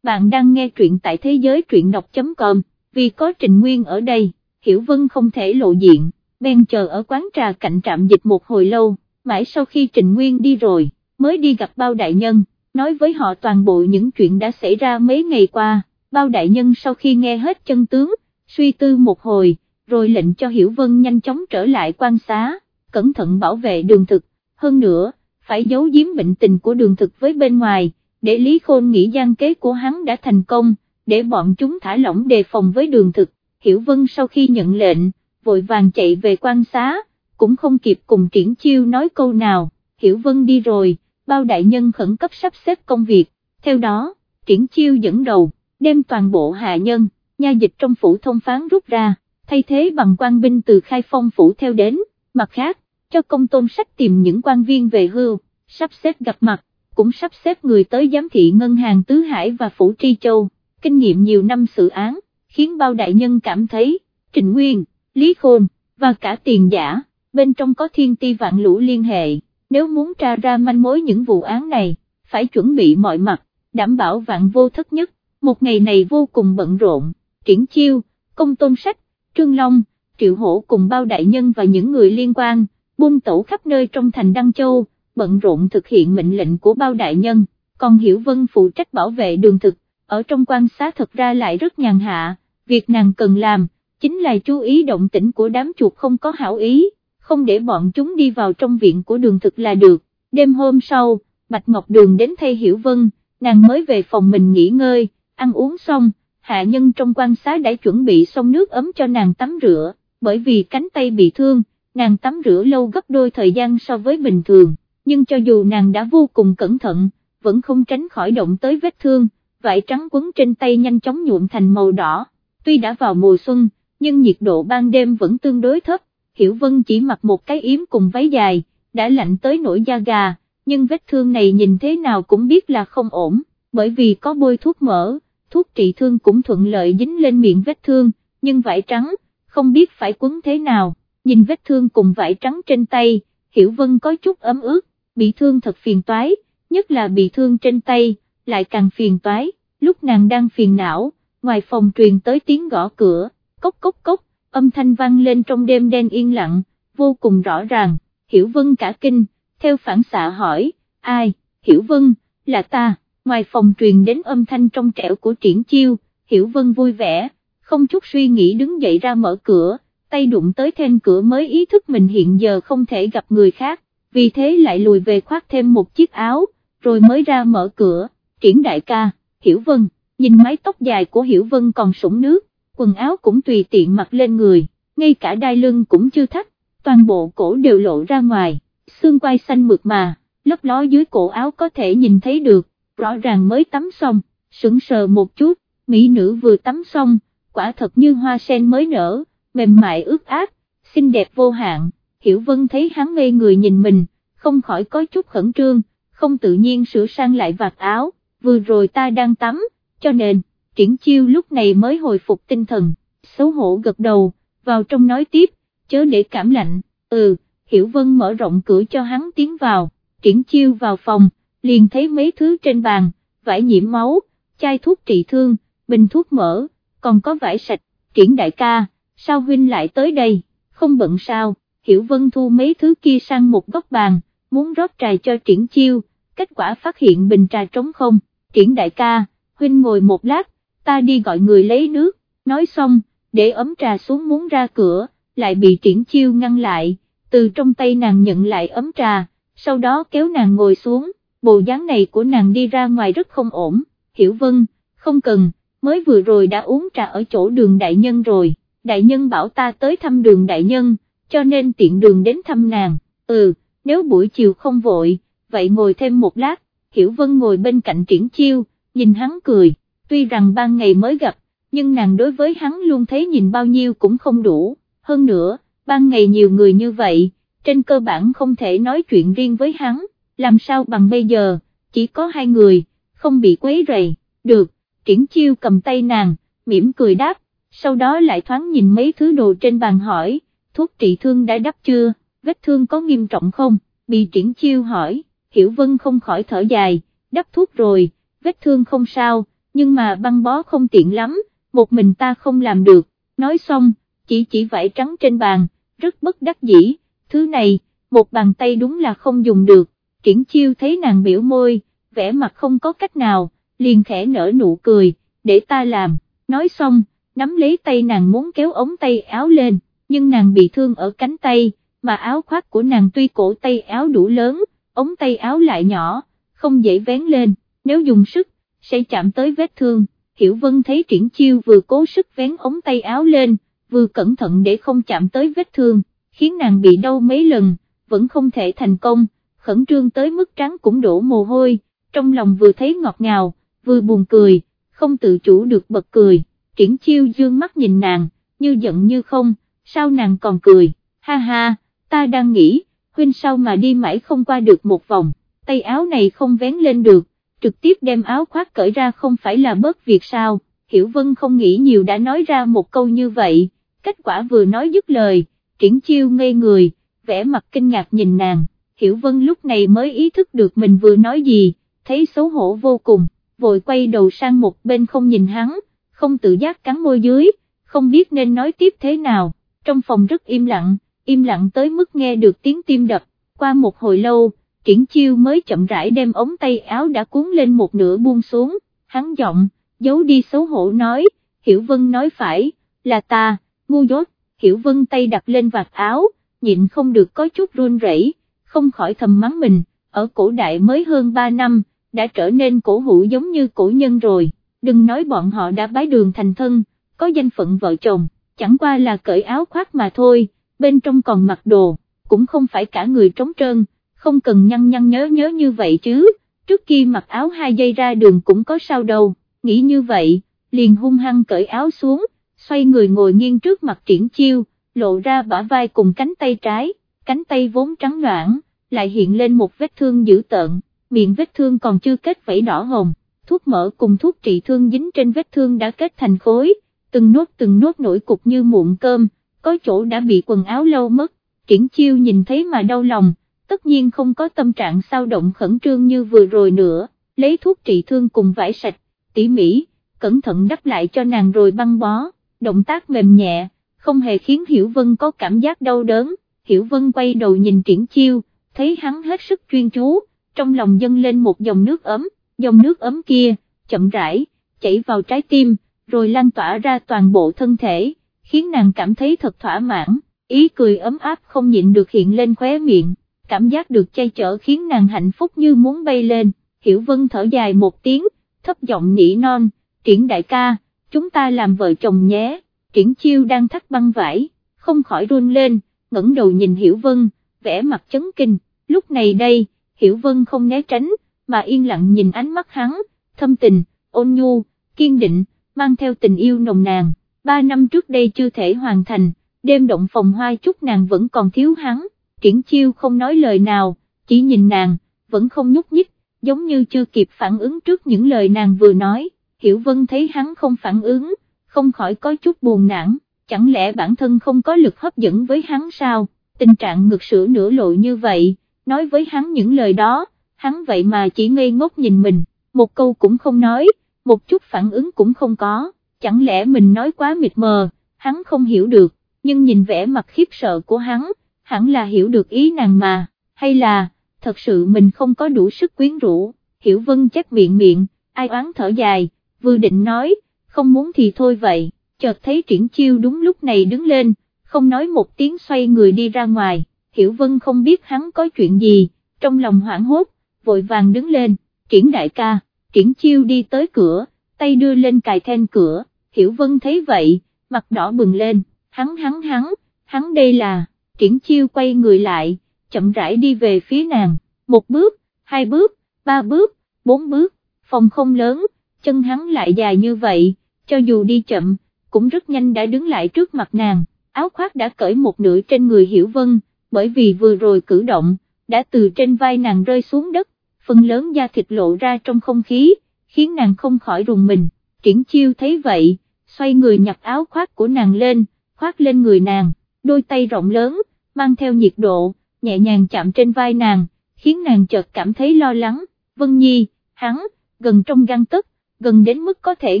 bạn đang nghe truyện tại thế giới truyện đọc.com, vì có Trình Nguyên ở đây, Hiểu Vân không thể lộ diện, bên chờ ở quán trà cạnh trạm dịch một hồi lâu, mãi sau khi Trình Nguyên đi rồi, mới đi gặp bao đại nhân, nói với họ toàn bộ những chuyện đã xảy ra mấy ngày qua. Bao đại nhân sau khi nghe hết chân tướng, suy tư một hồi, rồi lệnh cho Hiểu Vân nhanh chóng trở lại quan xá, cẩn thận bảo vệ đường thực, hơn nữa, phải giấu giếm bệnh tình của đường thực với bên ngoài, để Lý Khôn nghĩ gian kế của hắn đã thành công, để bọn chúng thả lỏng đề phòng với đường thực, Hiểu Vân sau khi nhận lệnh, vội vàng chạy về quan xá, cũng không kịp cùng triển chiêu nói câu nào, Hiểu Vân đi rồi, bao đại nhân khẩn cấp sắp xếp công việc, theo đó, triển chiêu dẫn đầu đem toàn bộ hạ nhân, nha dịch trong phủ thông phán rút ra, thay thế bằng quan binh từ khai phong phủ theo đến, mặt khác, cho công tôn sách tìm những quan viên về hưu, sắp xếp gặp mặt, cũng sắp xếp người tới giám thị ngân hàng Tứ Hải và phủ Tri Châu, kinh nghiệm nhiều năm xử án, khiến bao đại nhân cảm thấy, Trịnh Nguyên, Lý Khôn, và cả tiền giả, bên trong có thiên ti vạn lũ liên hệ, nếu muốn tra ra manh mối những vụ án này, phải chuẩn bị mọi mặt, đảm bảo vạn vô thất nhất. Một ngày này vô cùng bận rộn, triển chiêu, công tôn sách, trương long, triệu hổ cùng bao đại nhân và những người liên quan, buông tẩu khắp nơi trong thành Đăng Châu, bận rộn thực hiện mệnh lệnh của bao đại nhân, còn Hiểu Vân phụ trách bảo vệ đường thực, ở trong quan xá thật ra lại rất nhàn hạ, việc nàng cần làm, chính là chú ý động tĩnh của đám chuột không có hảo ý, không để bọn chúng đi vào trong viện của đường thực là được, đêm hôm sau, Bạch Ngọc Đường đến thay Hiểu Vân, nàng mới về phòng mình nghỉ ngơi, ăn uống xong, hạ nhân trong quan xá đã chuẩn bị xong nước ấm cho nàng tắm rửa, bởi vì cánh tay bị thương, nàng tắm rửa lâu gấp đôi thời gian so với bình thường, nhưng cho dù nàng đã vô cùng cẩn thận, vẫn không tránh khỏi động tới vết thương, vải trắng quấn trên tay nhanh chóng nhuộm thành màu đỏ, tuy đã vào mùa xuân, nhưng nhiệt độ ban đêm vẫn tương đối thấp, Hiểu Vân chỉ mặc một cái yếm cùng váy dài, đã lạnh tới nổi da gà, nhưng vết thương này nhìn thế nào cũng biết là không ổn, bởi vì có bôi thuốc mỡ thuốc trị thương cũng thuận lợi dính lên miệng vết thương, nhưng vải trắng, không biết phải quấn thế nào, nhìn vết thương cùng vải trắng trên tay, Hiểu Vân có chút ấm ướt, bị thương thật phiền toái, nhất là bị thương trên tay, lại càng phiền toái, lúc nàng đang phiền não, ngoài phòng truyền tới tiếng gõ cửa, cốc cốc cốc, âm thanh vang lên trong đêm đen yên lặng, vô cùng rõ ràng, Hiểu Vân cả kinh, theo phản xạ hỏi, ai, Hiểu Vân, là ta, ngoài phòng truyền đến âm thanh trong trẻo của triển chiêu, Hiểu Vân vui vẻ, không chút suy nghĩ đứng dậy ra mở cửa, tay đụng tới then cửa mới ý thức mình hiện giờ không thể gặp người khác, vì thế lại lùi về khoác thêm một chiếc áo, rồi mới ra mở cửa, triển đại ca, Hiểu Vân, nhìn mái tóc dài của Hiểu Vân còn sũng nước, quần áo cũng tùy tiện mặc lên người, ngay cả đai lưng cũng chưa thắt, toàn bộ cổ đều lộ ra ngoài, xương quai xanh mượt mà, lấp ló dưới cổ áo có thể nhìn thấy được, rõ ràng mới tắm xong, sững sờ một chút, mỹ nữ vừa tắm xong, quả thật như hoa sen mới nở, mềm mại ướt át, xinh đẹp vô hạn, Hiểu Vân thấy hắn ngây người nhìn mình, không khỏi có chút khẩn trương, không tự nhiên sửa sang lại vạt áo, vừa rồi ta đang tắm, cho nên, triển chiêu lúc này mới hồi phục tinh thần, xấu hổ gật đầu, vào trong nói tiếp, chớ để cảm lạnh, ừ, Hiểu Vân mở rộng cửa cho hắn tiến vào, triển chiêu vào phòng, liền thấy mấy thứ trên bàn, vải nhiễm máu, chai thuốc trị thương, bình thuốc mỡ, còn có vải sạch, triển đại ca, sao huynh lại tới đây, không bận sao, Hiểu Vân thu mấy thứ kia sang một góc bàn, muốn rót trà cho triển chiêu, kết quả phát hiện bình trà trống không, triển đại ca, huynh ngồi một lát, ta đi gọi người lấy nước, nói xong, để ấm trà xuống muốn ra cửa, lại bị triển chiêu ngăn lại, từ trong tay nàng nhận lại ấm trà, sau đó kéo nàng ngồi xuống, bộ dáng này của nàng đi ra ngoài rất không ổn, hiểu vân, không cần, mới vừa rồi đã uống trà ở chỗ đường đại nhân rồi, đại nhân bảo ta tới thăm đường đại nhân, cho nên tiện đường đến thăm nàng, ừ, nếu buổi chiều không vội, vậy ngồi thêm một lát, hiểu vân ngồi bên cạnh triển chiêu, nhìn hắn cười, tuy rằng ban ngày mới gặp, nhưng nàng đối với hắn luôn thấy nhìn bao nhiêu cũng không đủ, hơn nữa, ban ngày nhiều người như vậy, trên cơ bản không thể nói chuyện riêng với hắn, làm sao bằng bây giờ, chỉ có hai người, không bị quấy rầy, được, triển chiêu cầm tay nàng, mỉm cười đáp, sau đó lại thoáng nhìn mấy thứ đồ trên bàn hỏi, thuốc trị thương đã đắp chưa, vết thương có nghiêm trọng không, bị triển chiêu hỏi, hiểu vân không khỏi thở dài, đắp thuốc rồi, vết thương không sao, nhưng mà băng bó không tiện lắm, một mình ta không làm được, nói xong, chỉ chỉ vải trắng trên bàn, rất bất đắc dĩ, thứ này, một bàn tay đúng là không dùng được, triển chiêu thấy nàng biểu môi, vẻ mặt không có cách nào, liền khẽ nở nụ cười, để ta làm, nói xong, nắm lấy tay nàng muốn kéo ống tay áo lên, nhưng nàng bị thương ở cánh tay, mà áo khoác của nàng tuy cổ tay áo đủ lớn, ống tay áo lại nhỏ, không dễ vén lên, nếu dùng sức, sẽ chạm tới vết thương, Hiểu Vân thấy triển chiêu vừa cố sức vén ống tay áo lên, vừa cẩn thận để không chạm tới vết thương, khiến nàng bị đau mấy lần, vẫn không thể thành công, khẩn trương tới mức trắng cũng đổ mồ hôi, trong lòng vừa thấy ngọt ngào, vừa buồn cười, không tự chủ được bật cười, triển chiêu dương mắt nhìn nàng, như giận như không, sao nàng còn cười, ha ha, ta đang nghĩ, huynh sao mà đi mãi không qua được một vòng, tay áo này không vén lên được, trực tiếp đem áo khoác cởi ra không phải là bớt việc sao, Hiểu Vân không nghĩ nhiều đã nói ra một câu như vậy, kết quả vừa nói dứt lời, triển chiêu ngây người, vẻ mặt kinh ngạc nhìn nàng, Hiểu Vân lúc này mới ý thức được mình vừa nói gì, thấy xấu hổ vô cùng, vội quay đầu sang một bên không nhìn hắn, không tự giác cắn môi dưới, không biết nên nói tiếp thế nào, trong phòng rất im lặng, im lặng tới mức nghe được tiếng tim đập, qua một hồi lâu, triển chiêu mới chậm rãi đem ống tay áo đã cuốn lên một nửa buông xuống, hắn giọng, giấu đi xấu hổ nói, Hiểu Vân nói phải, là ta, ngu dốt, Hiểu Vân tay đặt lên vạt áo, nhịn không được có chút run rẩy, không khỏi thầm mắng mình, ở cổ đại mới hơn 3 năm, đã trở nên cổ hữu giống như cổ nhân rồi, đừng nói bọn họ đã bái đường thành thân, có danh phận vợ chồng, chẳng qua là cởi áo khoác mà thôi, bên trong còn mặc đồ, cũng không phải cả người trống trơn không cần nhăn nhăn nhớ nhớ như vậy chứ, trước khi mặc áo hai giây ra đường cũng có sao đâu, nghĩ như vậy, liền hung hăng cởi áo xuống, xoay người ngồi nghiêng trước mặt triển chiêu, lộ ra bả vai cùng cánh tay trái, cánh tay vốn trắng noãn, lại hiện lên một vết thương dữ tợn, miệng vết thương còn chưa kết vảy đỏ hồng, thuốc mỡ cùng thuốc trị thương dính trên vết thương đã kết thành khối, từng nốt từng nốt nổi cục như muộn cơm, có chỗ đã bị quần áo lâu mất, triển chiêu nhìn thấy mà đau lòng, tất nhiên không có tâm trạng sao động khẩn trương như vừa rồi nữa, lấy thuốc trị thương cùng vải sạch, tỉ mỉ, cẩn thận đắp lại cho nàng rồi băng bó, động tác mềm nhẹ, không hề khiến Hiểu Vân có cảm giác đau đớn, Hiểu Vân quay đầu nhìn triển chiêu, thấy hắn hết sức chuyên chú, trong lòng dâng lên một dòng nước ấm, dòng nước ấm kia, chậm rãi, chảy vào trái tim, rồi lan tỏa ra toàn bộ thân thể, khiến nàng cảm thấy thật thỏa mãn, ý cười ấm áp không nhịn được hiện lên khóe miệng, cảm giác được chay chở khiến nàng hạnh phúc như muốn bay lên, Hiểu Vân thở dài một tiếng, thấp giọng nỉ non, triển đại ca, chúng ta làm vợ chồng nhé, triển chiêu đang thắt băng vải, không khỏi run lên, ngẩng đầu nhìn Hiểu Vân, vẽ mặt chấn kinh, lúc này đây, Hiểu Vân không né tránh, mà yên lặng nhìn ánh mắt hắn, thâm tình, ôn nhu, kiên định, mang theo tình yêu nồng nàn, ba năm trước đây chưa thể hoàn thành, đêm động phòng hoa chúc nàng vẫn còn thiếu hắn, triển chiêu không nói lời nào, chỉ nhìn nàng, vẫn không nhúc nhích, giống như chưa kịp phản ứng trước những lời nàng vừa nói, Hiểu Vân thấy hắn không phản ứng, không khỏi có chút buồn nản, chẳng lẽ bản thân không có lực hấp dẫn với hắn sao, tình trạng ngược sữa nửa lộ như vậy, nói với hắn những lời đó, hắn vậy mà chỉ ngây ngốc nhìn mình, một câu cũng không nói, một chút phản ứng cũng không có, chẳng lẽ mình nói quá mịt mờ, hắn không hiểu được, nhưng nhìn vẻ mặt khiếp sợ của hắn, hẳn là hiểu được ý nàng mà, hay là, thật sự mình không có đủ sức quyến rũ, hiểu vân chép miệng miệng, ai oán thở dài, vừa định nói, không muốn thì thôi vậy, chợt thấy triển chiêu đúng lúc này đứng lên, không nói một tiếng xoay người đi ra ngoài, hiểu vân không biết hắn có chuyện gì, trong lòng hoảng hốt, vội vàng đứng lên, triển đại ca, triển chiêu đi tới cửa, tay đưa lên cài then cửa, hiểu vân thấy vậy, mặt đỏ bừng lên, hắn hắn hắn, hắn đây là, triển chiêu quay người lại, chậm rãi đi về phía nàng, một bước, hai bước, ba bước, bốn bước, phòng không lớn, chân hắn lại dài như vậy, cho dù đi chậm, cũng rất nhanh đã đứng lại trước mặt nàng, áo khoác đã cởi một nửa trên người Hiểu Vân, bởi vì vừa rồi cử động, đã từ trên vai nàng rơi xuống đất, phần lớn da thịt lộ ra trong không khí, khiến nàng không khỏi rùng mình, triển chiêu thấy vậy, xoay người nhặt áo khoác của nàng lên, khoác lên người nàng, đôi tay rộng lớn, mang theo nhiệt độ, nhẹ nhàng chạm trên vai nàng, khiến nàng chợt cảm thấy lo lắng, Vân Nhi, hắn, gần trong găng tức, gần đến mức có thể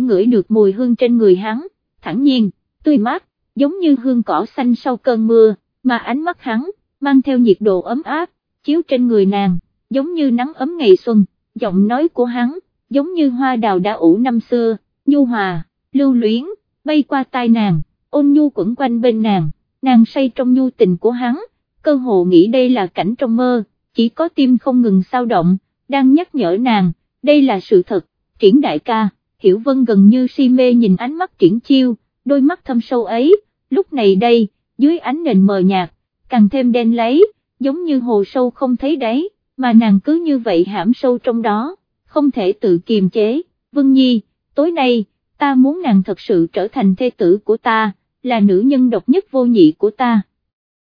ngửi được mùi hương trên người hắn, thẳng nhiên, tươi mát, giống như hương cỏ xanh sau cơn mưa, mà ánh mắt hắn, mang theo nhiệt độ ấm áp, chiếu trên người nàng, giống như nắng ấm ngày xuân, giọng nói của hắn, giống như hoa đào đã ủ năm xưa, nhu hòa, lưu luyến, bay qua tai nàng, ôn nhu quẩn quanh bên nàng, nàng say trong nhu tình của hắn, cơ hồ nghĩ đây là cảnh trong mơ, chỉ có tim không ngừng sao động, đang nhắc nhở nàng, đây là sự thật, triển đại ca, hiểu vân gần như si mê nhìn ánh mắt triển chiêu, đôi mắt thâm sâu ấy, lúc này đây, dưới ánh nền mờ nhạt, càng thêm đen lấy, giống như hồ sâu không thấy đáy, mà nàng cứ như vậy hãm sâu trong đó, không thể tự kiềm chế, Vân Nhi, tối nay, ta muốn nàng thật sự trở thành thê tử của ta, là nữ nhân độc nhất vô nhị của ta.